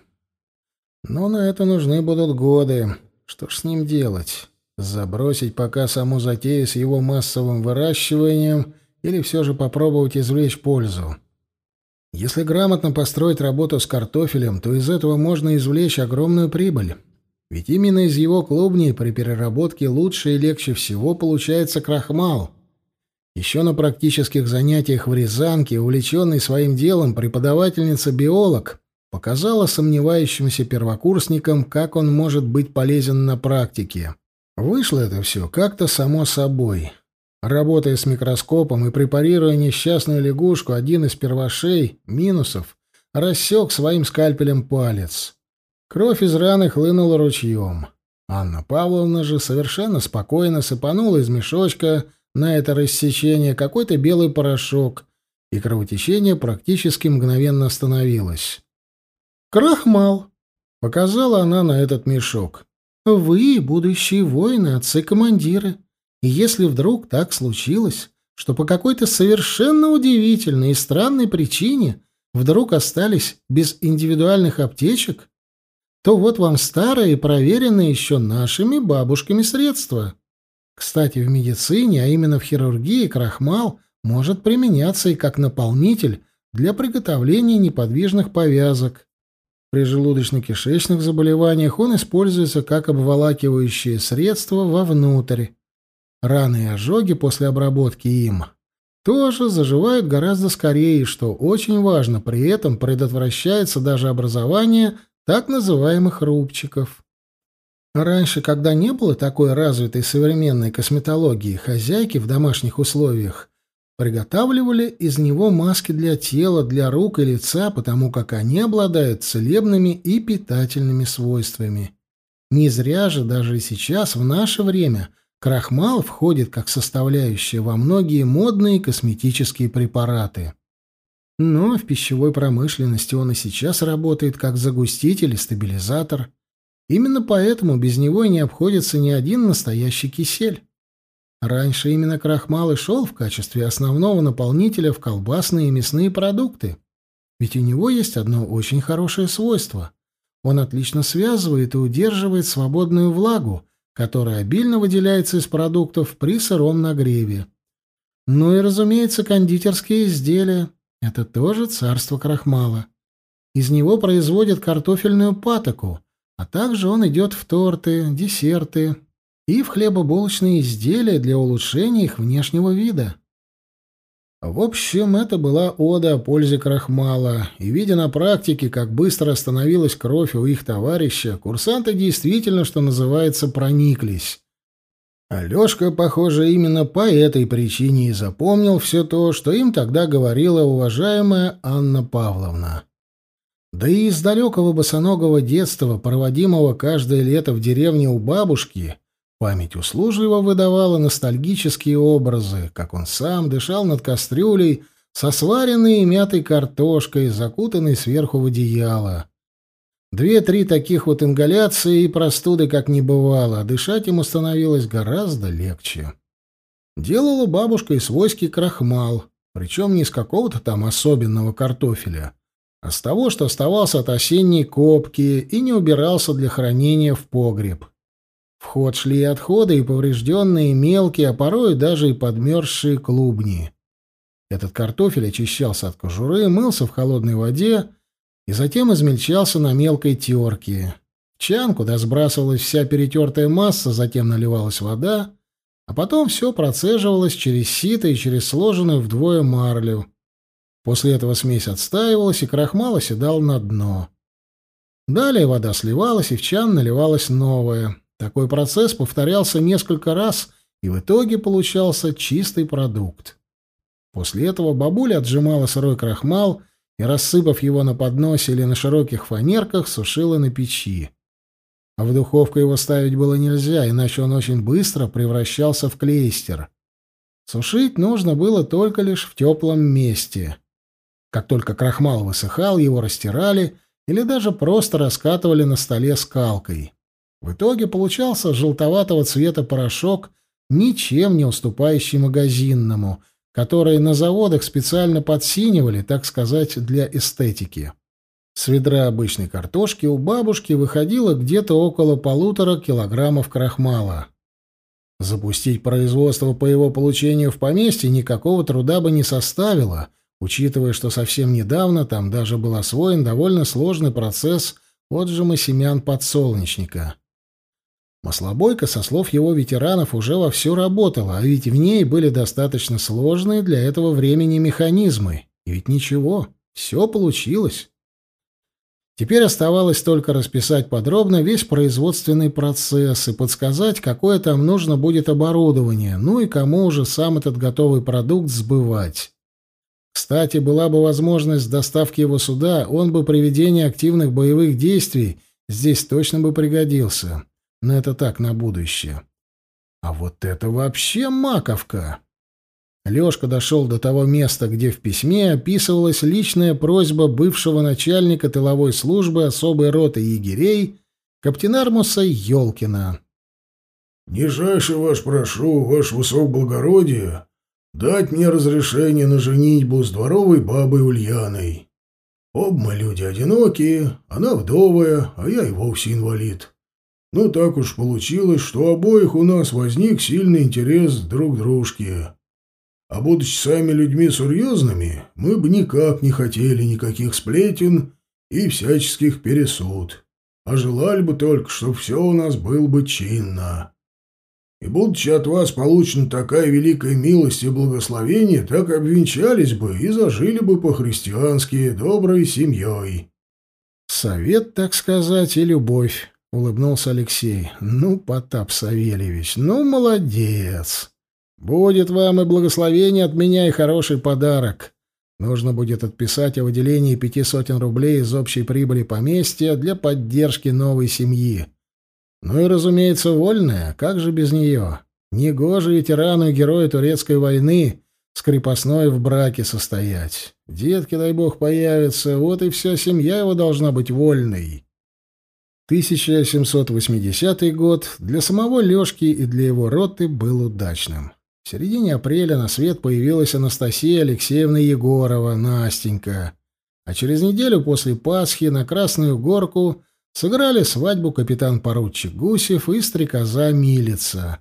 Но на это нужны будут годы. Что ж с ним делать? Забросить пока саму затею с его массовым выращиванием или все же попробовать извлечь пользу? Если грамотно построить работу с картофелем, то из этого можно извлечь огромную прибыль. Ведь именно из его клубней при переработке лучше и легче всего получается крахмал. Еще на практических занятиях в Рязанке, увлеченный своим делом, преподавательница-биолог показала сомневающимся первокурсникам, как он может быть полезен на практике. Вышло это все как-то само собой. Работая с микроскопом и препарируя несчастную лягушку, один из первошей, минусов, рассек своим скальпелем палец. Кровь из раны хлынула ручьем. Анна Павловна же совершенно спокойно сыпанула из мешочка на это рассечение какой-то белый порошок, и кровотечение практически мгновенно остановилось. «Крахмал», — показала она на этот мешок. «Вы — будущие воины, отцы-командиры. И если вдруг так случилось, что по какой-то совершенно удивительной и странной причине вдруг остались без индивидуальных аптечек, то вот вам старые проверенные еще нашими бабушками средства. Кстати, в медицине, а именно в хирургии, крахмал может применяться и как наполнитель для приготовления неподвижных повязок. При желудочно-кишечных заболеваниях он используется как обволакивающее средство вовнутрь. Раны и ожоги после обработки им тоже заживают гораздо скорее, что очень важно, при этом предотвращается даже образование так называемых рубчиков. Раньше, когда не было такой развитой современной косметологии, хозяйки в домашних условиях приготавливали из него маски для тела, для рук и лица, потому как они обладают целебными и питательными свойствами. Не зря же даже сейчас, в наше время, крахмал входит как составляющая во многие модные косметические препараты. Но в пищевой промышленности он и сейчас работает как загуститель и стабилизатор – Именно поэтому без него не обходится ни один настоящий кисель. Раньше именно крахмал и шел в качестве основного наполнителя в колбасные и мясные продукты. Ведь у него есть одно очень хорошее свойство. Он отлично связывает и удерживает свободную влагу, которая обильно выделяется из продуктов при сыром нагреве. Ну и, разумеется, кондитерские изделия — это тоже царство крахмала. Из него производят картофельную патоку — а также он идет в торты, десерты и в хлебобулочные изделия для улучшения их внешнего вида. В общем, это была ода о пользе крахмала, и, видя на практике, как быстро остановилась кровь у их товарища, курсанты действительно, что называется, прониклись. Алешка, похоже, именно по этой причине и запомнил все то, что им тогда говорила уважаемая Анна Павловна. Да и из далекого босоногого детства, проводимого каждое лето в деревне у бабушки, память услужливо выдавала ностальгические образы, как он сам дышал над кастрюлей со сваренной и мятой картошкой, закутанной сверху в одеяло. Две-три таких вот ингаляции и простуды как не бывало, а дышать ему становилось гораздо легче. Делала бабушка и свойский крахмал, причем не из какого-то там особенного картофеля, а с того, что оставался от осенней копки и не убирался для хранения в погреб. В ход шли и отходы, и поврежденные мелкие, а порой даже и подмерзшие клубни. Этот картофель очищался от кожуры, мылся в холодной воде и затем измельчался на мелкой терке. В чан, куда сбрасывалась вся перетертая масса, затем наливалась вода, а потом все процеживалось через сито и через сложенную вдвое марлю, После этого смесь отстаивалась, и крахмал оседал на дно. Далее вода сливалась, и в чан наливалась новая. Такой процесс повторялся несколько раз, и в итоге получался чистый продукт. После этого бабуля отжимала сырой крахмал и, рассыпав его на подносе или на широких фанерках, сушила на печи. А в духовку его ставить было нельзя, иначе он очень быстро превращался в клейстер. Сушить нужно было только лишь в теплом месте. Как только крахмал высыхал, его растирали или даже просто раскатывали на столе скалкой. В итоге получался желтоватого цвета порошок, ничем не уступающий магазинному, который на заводах специально подсинивали, так сказать, для эстетики. С ведра обычной картошки у бабушки выходило где-то около полутора килограммов крахмала. Запустить производство по его получению в поместье никакого труда бы не составило — учитывая, что совсем недавно там даже был освоен довольно сложный процесс отжима семян подсолнечника. Маслобойка, со слов его ветеранов, уже вовсю работала, а ведь в ней были достаточно сложные для этого времени механизмы. И ведь ничего, все получилось. Теперь оставалось только расписать подробно весь производственный процесс и подсказать, какое там нужно будет оборудование, ну и кому уже сам этот готовый продукт сбывать. Кстати, была бы возможность доставки его сюда, он бы при ведении активных боевых действий здесь точно бы пригодился. Но это так, на будущее. А вот это вообще маковка! Лёшка дошел до того места, где в письме описывалась личная просьба бывшего начальника тыловой службы особой роты егерей Каптенармуса Ёлкина. «Нижайше ваш прошу, ваш высокоблагородие, дать мне разрешение на женитьбу с дворовой бабой Ульяной. Об мы люди одинокие, она вдовая, а я и вовсе инвалид. Но так уж получилось, что обоих у нас возник сильный интерес друг к дружке. А будучи сами людьми серьезными, мы бы никак не хотели никаких сплетен и всяческих пересуд, а желали бы только, чтобы все у нас было бы чинно. И будучи от вас получена такая великая милость и благословение, так обвенчались бы и зажили бы по-христиански доброй семьей. Совет, так сказать, и любовь, — улыбнулся Алексей. Ну, Потап Савельевич, ну, молодец. Будет вам и благословение от меня, и хороший подарок. Нужно будет отписать о выделении пяти сотен рублей из общей прибыли поместья для поддержки новой семьи. Ну и, разумеется, вольная, как же без нее? Негоже ветерану и герою турецкой войны с крепостной в браке состоять. Детки, дай бог, появятся, вот и вся семья его должна быть вольной. 1780 год для самого Лёшки и для его роты был удачным. В середине апреля на свет появилась Анастасия Алексеевна Егорова, Настенька. А через неделю после Пасхи на Красную Горку Сыграли свадьбу капитан-поручик Гусев и стрекоза Милица.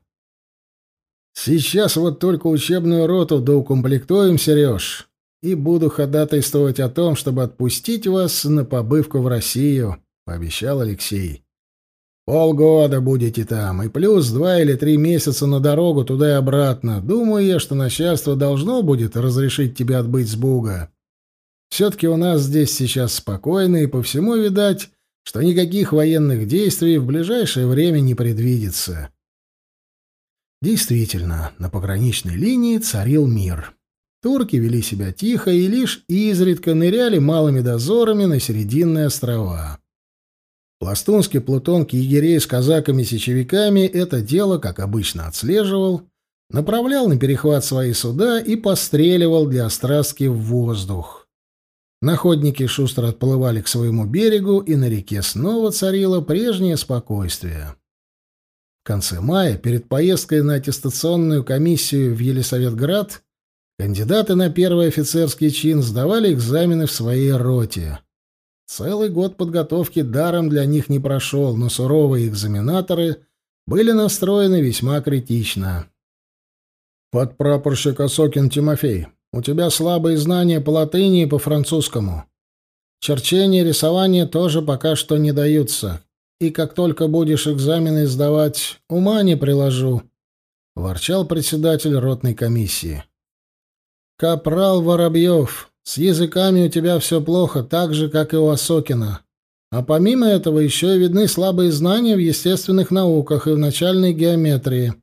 «Сейчас вот только учебную роту доукомплектуем, Сереж, и буду ходатайствовать о том, чтобы отпустить вас на побывку в Россию», — пообещал Алексей. «Полгода будете там, и плюс два или три месяца на дорогу туда и обратно. Думаю я, что начальство должно будет разрешить тебе отбыть с Буга. Все-таки у нас здесь сейчас спокойно, и по всему, видать, что никаких военных действий в ближайшее время не предвидится. Действительно, на пограничной линии царил мир. Турки вели себя тихо и лишь изредка ныряли малыми дозорами на серединные острова. Пластунский плутонг егерей с казаками-сечевиками это дело, как обычно, отслеживал, направлял на перехват свои суда и постреливал для острастки в воздух. Находники шустро отплывали к своему берегу, и на реке снова царило прежнее спокойствие. В конце мая, перед поездкой на аттестационную комиссию в Елисаветград, кандидаты на первый офицерский чин сдавали экзамены в своей роте. Целый год подготовки даром для них не прошел, но суровые экзаменаторы были настроены весьма критично. «Подпрапорщик Осокин Тимофей, у тебя слабые знания по латыни и по французскому. Черчение и рисование тоже пока что не даются. И как только будешь экзамены сдавать, ума не приложу», — ворчал председатель ротной комиссии. «Капрал Воробьев, с языками у тебя все плохо, так же, как и у Осокина. А помимо этого еще и видны слабые знания в естественных науках и в начальной геометрии».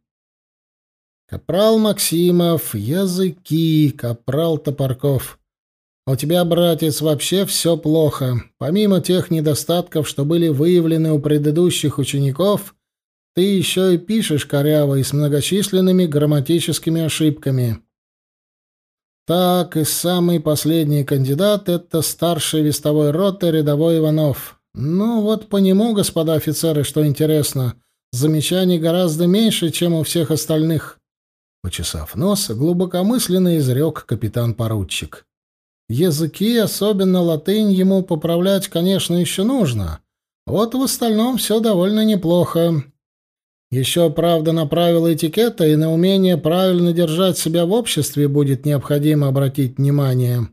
Капрал Максимов, языки, капрал Топорков. У тебя, братец, вообще все плохо. Помимо тех недостатков, что были выявлены у предыдущих учеников, ты еще и пишешь коряво и с многочисленными грамматическими ошибками. Так, и самый последний кандидат — это старший вестовой роты рядовой Иванов. Ну, вот по нему, господа офицеры, что интересно, замечаний гораздо меньше, чем у всех остальных. Почесав нос, глубокомысленно изрек капитан-поручик. Языки, особенно латынь, ему поправлять, конечно, еще нужно. Вот в остальном все довольно неплохо. Еще, правда, на правила этикета и на умение правильно держать себя в обществе будет необходимо обратить внимание.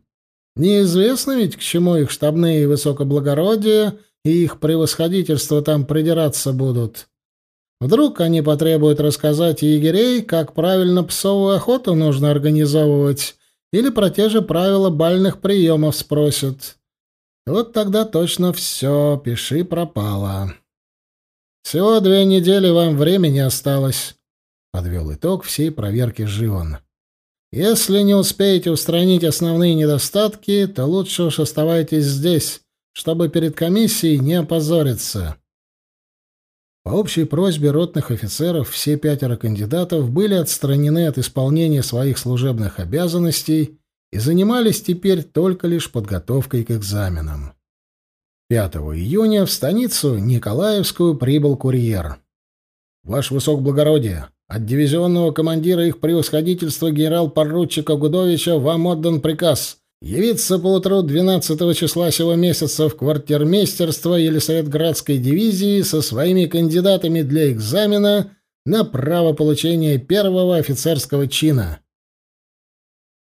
Неизвестно ведь, к чему их штабные высокоблагородия и их превосходительство там придираться будут. Вдруг они потребуют рассказать егерей, как правильно псовую охоту нужно организовывать, или про те же правила бальных приемов спросят. Вот тогда точно все, пиши пропало. Всего две недели вам времени осталось, — подвел итог всей проверки Живон. Если не успеете устранить основные недостатки, то лучше уж оставайтесь здесь, чтобы перед комиссией не опозориться. По общей просьбе ротных офицеров все пятеро кандидатов были отстранены от исполнения своих служебных обязанностей и занимались теперь только лишь подготовкой к экзаменам. 5 июня в станицу Николаевскую прибыл курьер. «Ваше высокоблагородие, от дивизионного командира их превосходительства генерал-поручика Гудовича вам отдан приказ явиться поутру 12 числа сего месяца в квартирмейстерство Елисаветградской дивизии со своими кандидатами для экзамена на право получения первого офицерского чина.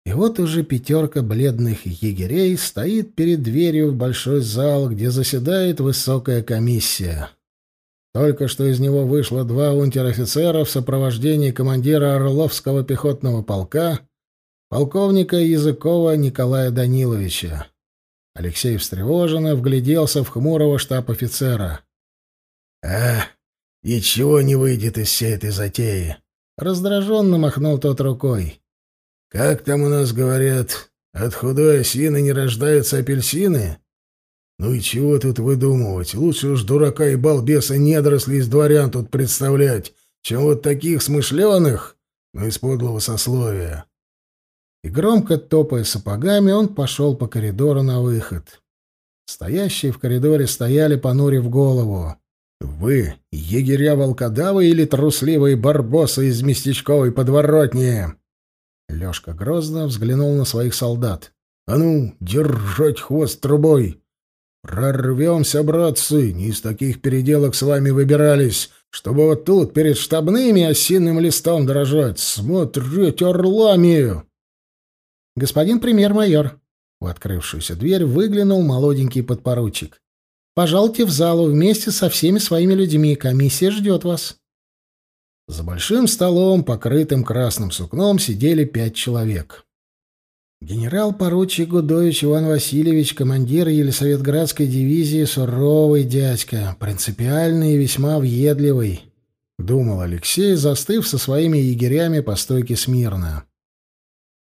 И вот уже пятерка бледных егерей стоит перед дверью в большой зал, где заседает высокая комиссия. Только что из него вышло два унтер-офицера в сопровождении командира Орловского пехотного полка, полковника Языкова Николая Даниловича. Алексей встревоженно вгляделся в хмурого штаб-офицера. «А, ничего не выйдет из всей этой затеи!» Раздраженно махнул тот рукой. Как там у нас говорят, от худой осины не рождаются апельсины? Ну и чего тут выдумывать? Лучше уж дурака и балбеса недоросли из дворян тут представлять, чем вот таких смышленых, но из подлого сословия. И громко топая сапогами, он пошел по коридору на выход. Стоящие в коридоре стояли, понурив голову. «Вы, егеря-волкодавы или трусливые барбосы из местечковой подворотни?» Лёшка грозно взглянул на своих солдат. «А ну, держать хвост трубой! Прорвемся, братцы! Не из таких переделок с вами выбирались, чтобы вот тут перед штабными осинным листом дрожать, смотреть орлами!» «Господин премьер-майор!» В открывшуюся дверь выглянул молоденький подпоручик. «Пожалуйте в залу вместе со всеми своими людьми. Комиссия ждет вас». За большим столом, покрытым красным сукном, сидели пять человек. Генерал-поручик Гудович Иван Васильевич, командир Елисаветградской дивизии, суровый дядька, принципиальный и весьма въедливый, — думал Алексей, застыв со своими егерями по стойке смирно.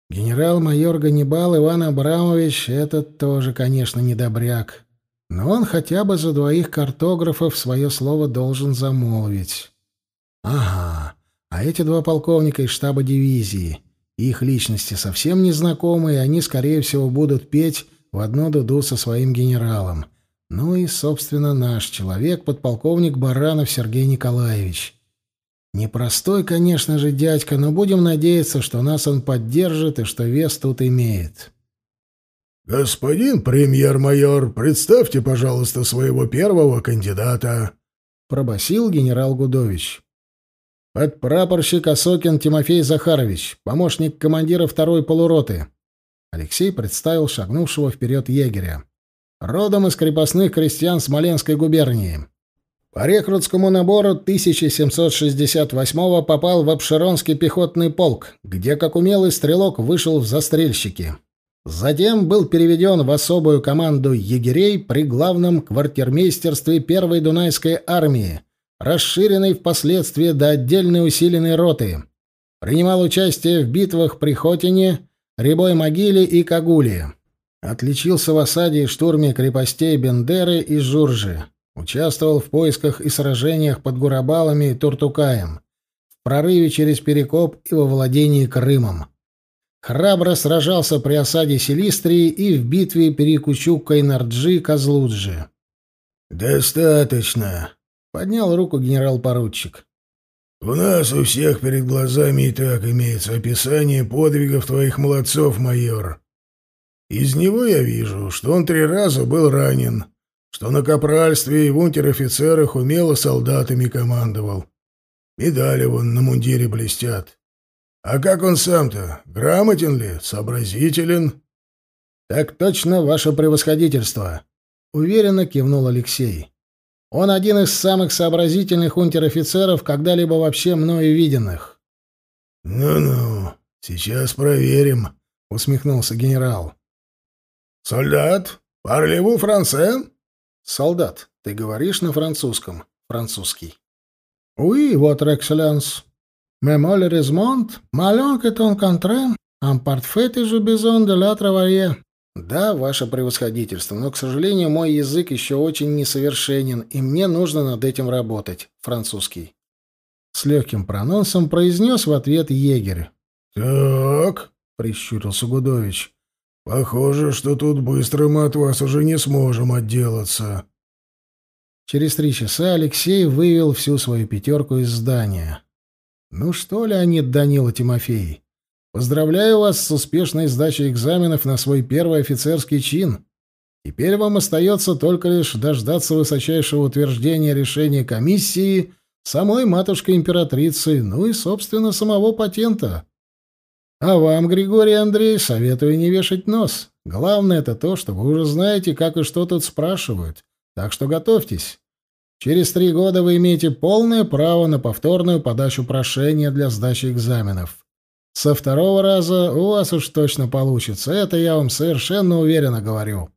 Генерал-майор Ганнибал Иван Абрамович — это тоже, конечно, не добряк, но он хотя бы за двоих картографов свое слово должен замолвить. Ага, а эти два полковника из штаба дивизии. Их личности совсем незнакомые, они, скорее всего, будут петь в одну дуду со своим генералом. Ну и, собственно, наш человек, подполковник Баранов Сергей Николаевич. Непростой, конечно же, дядька, но будем надеяться, что нас он поддержит и что вес тут имеет. «Господин премьер-майор, представьте, пожалуйста, своего первого кандидата», — пробасил генерал Гудович. Подпрапорщик Осокин Тимофей Захарович, помощник командира второй полуроты. Алексей представил шагнувшего вперед егеря. Родом из крепостных крестьян Смоленской губернии. По рекрутскому набору 1768-го попал в Обширонский пехотный полк, где, как умелый стрелок, вышел в застрельщики. Затем был переведен в особую команду егерей при главном квартирмейстерстве первой Дунайской армии, расширенной впоследствии до отдельной усиленной роты. Принимал участие в битвах при Хотине, Рябой могиле и Кагуле. Отличился в осаде и штурме крепостей Бендеры и Журжи. Участвовал в поисках и сражениях под Гурабалами и Туртукаем, в прорыве через Перекоп и во владении Крымом. Храбро сражался при осаде Селистрии и в битве при Кучук-Кайнарджи-Козлуджи. «Достаточно», Поднял руку генерал-поручик. «У нас у всех перед глазами и так имеется описание подвигов твоих молодцов, майор. Из него я вижу, что он три раза был ранен, что на капральстве и в унтер-офицерах умело солдатами командовал. Медали вон на мундире блестят. А как он сам-то? Грамотен ли? Сообразителен?» «Так точно, ваше превосходительство», — уверенно кивнул Алексей. Он один из самых сообразительных унтер-офицеров, когда-либо вообще мною виденных. «Ну-ну, сейчас проверим», — усмехнулся генерал. «Солдат, парлеву франце?» «Солдат, ты говоришь на французском?» «Французский». «Oui, votre excellence. Mais malheureusement, ma langue est en contraire, en parfait et besoin de la travailler. «Да, ваше превосходительство, но, к сожалению, мой язык еще очень несовершенен, и мне нужно над этим работать. Французский». С легким прононсом произнес в ответ егерь. «Так», — прищурился Гудович, — «похоже, что тут быстро мы от вас уже не сможем отделаться». Через три часа Алексей вывел всю свою пятерку из здания. «Ну что, ли, Леонид Данила Тимофей?» Поздравляю вас с успешной сдачей экзаменов на свой первый офицерский чин. Теперь вам остается только лишь дождаться высочайшего утверждения решения комиссии самой матушкой-императрицы, ну и, собственно, самого патента. А вам, Григорий Андрей, советую не вешать нос. Главное это то, что вы уже знаете, как и что тут спрашивают. Так что готовьтесь. Через три года вы имеете полное право на повторную подачу прошения для сдачи экзаменов. Со второго раза у вас уж точно получится, это я вам совершенно уверенно говорю.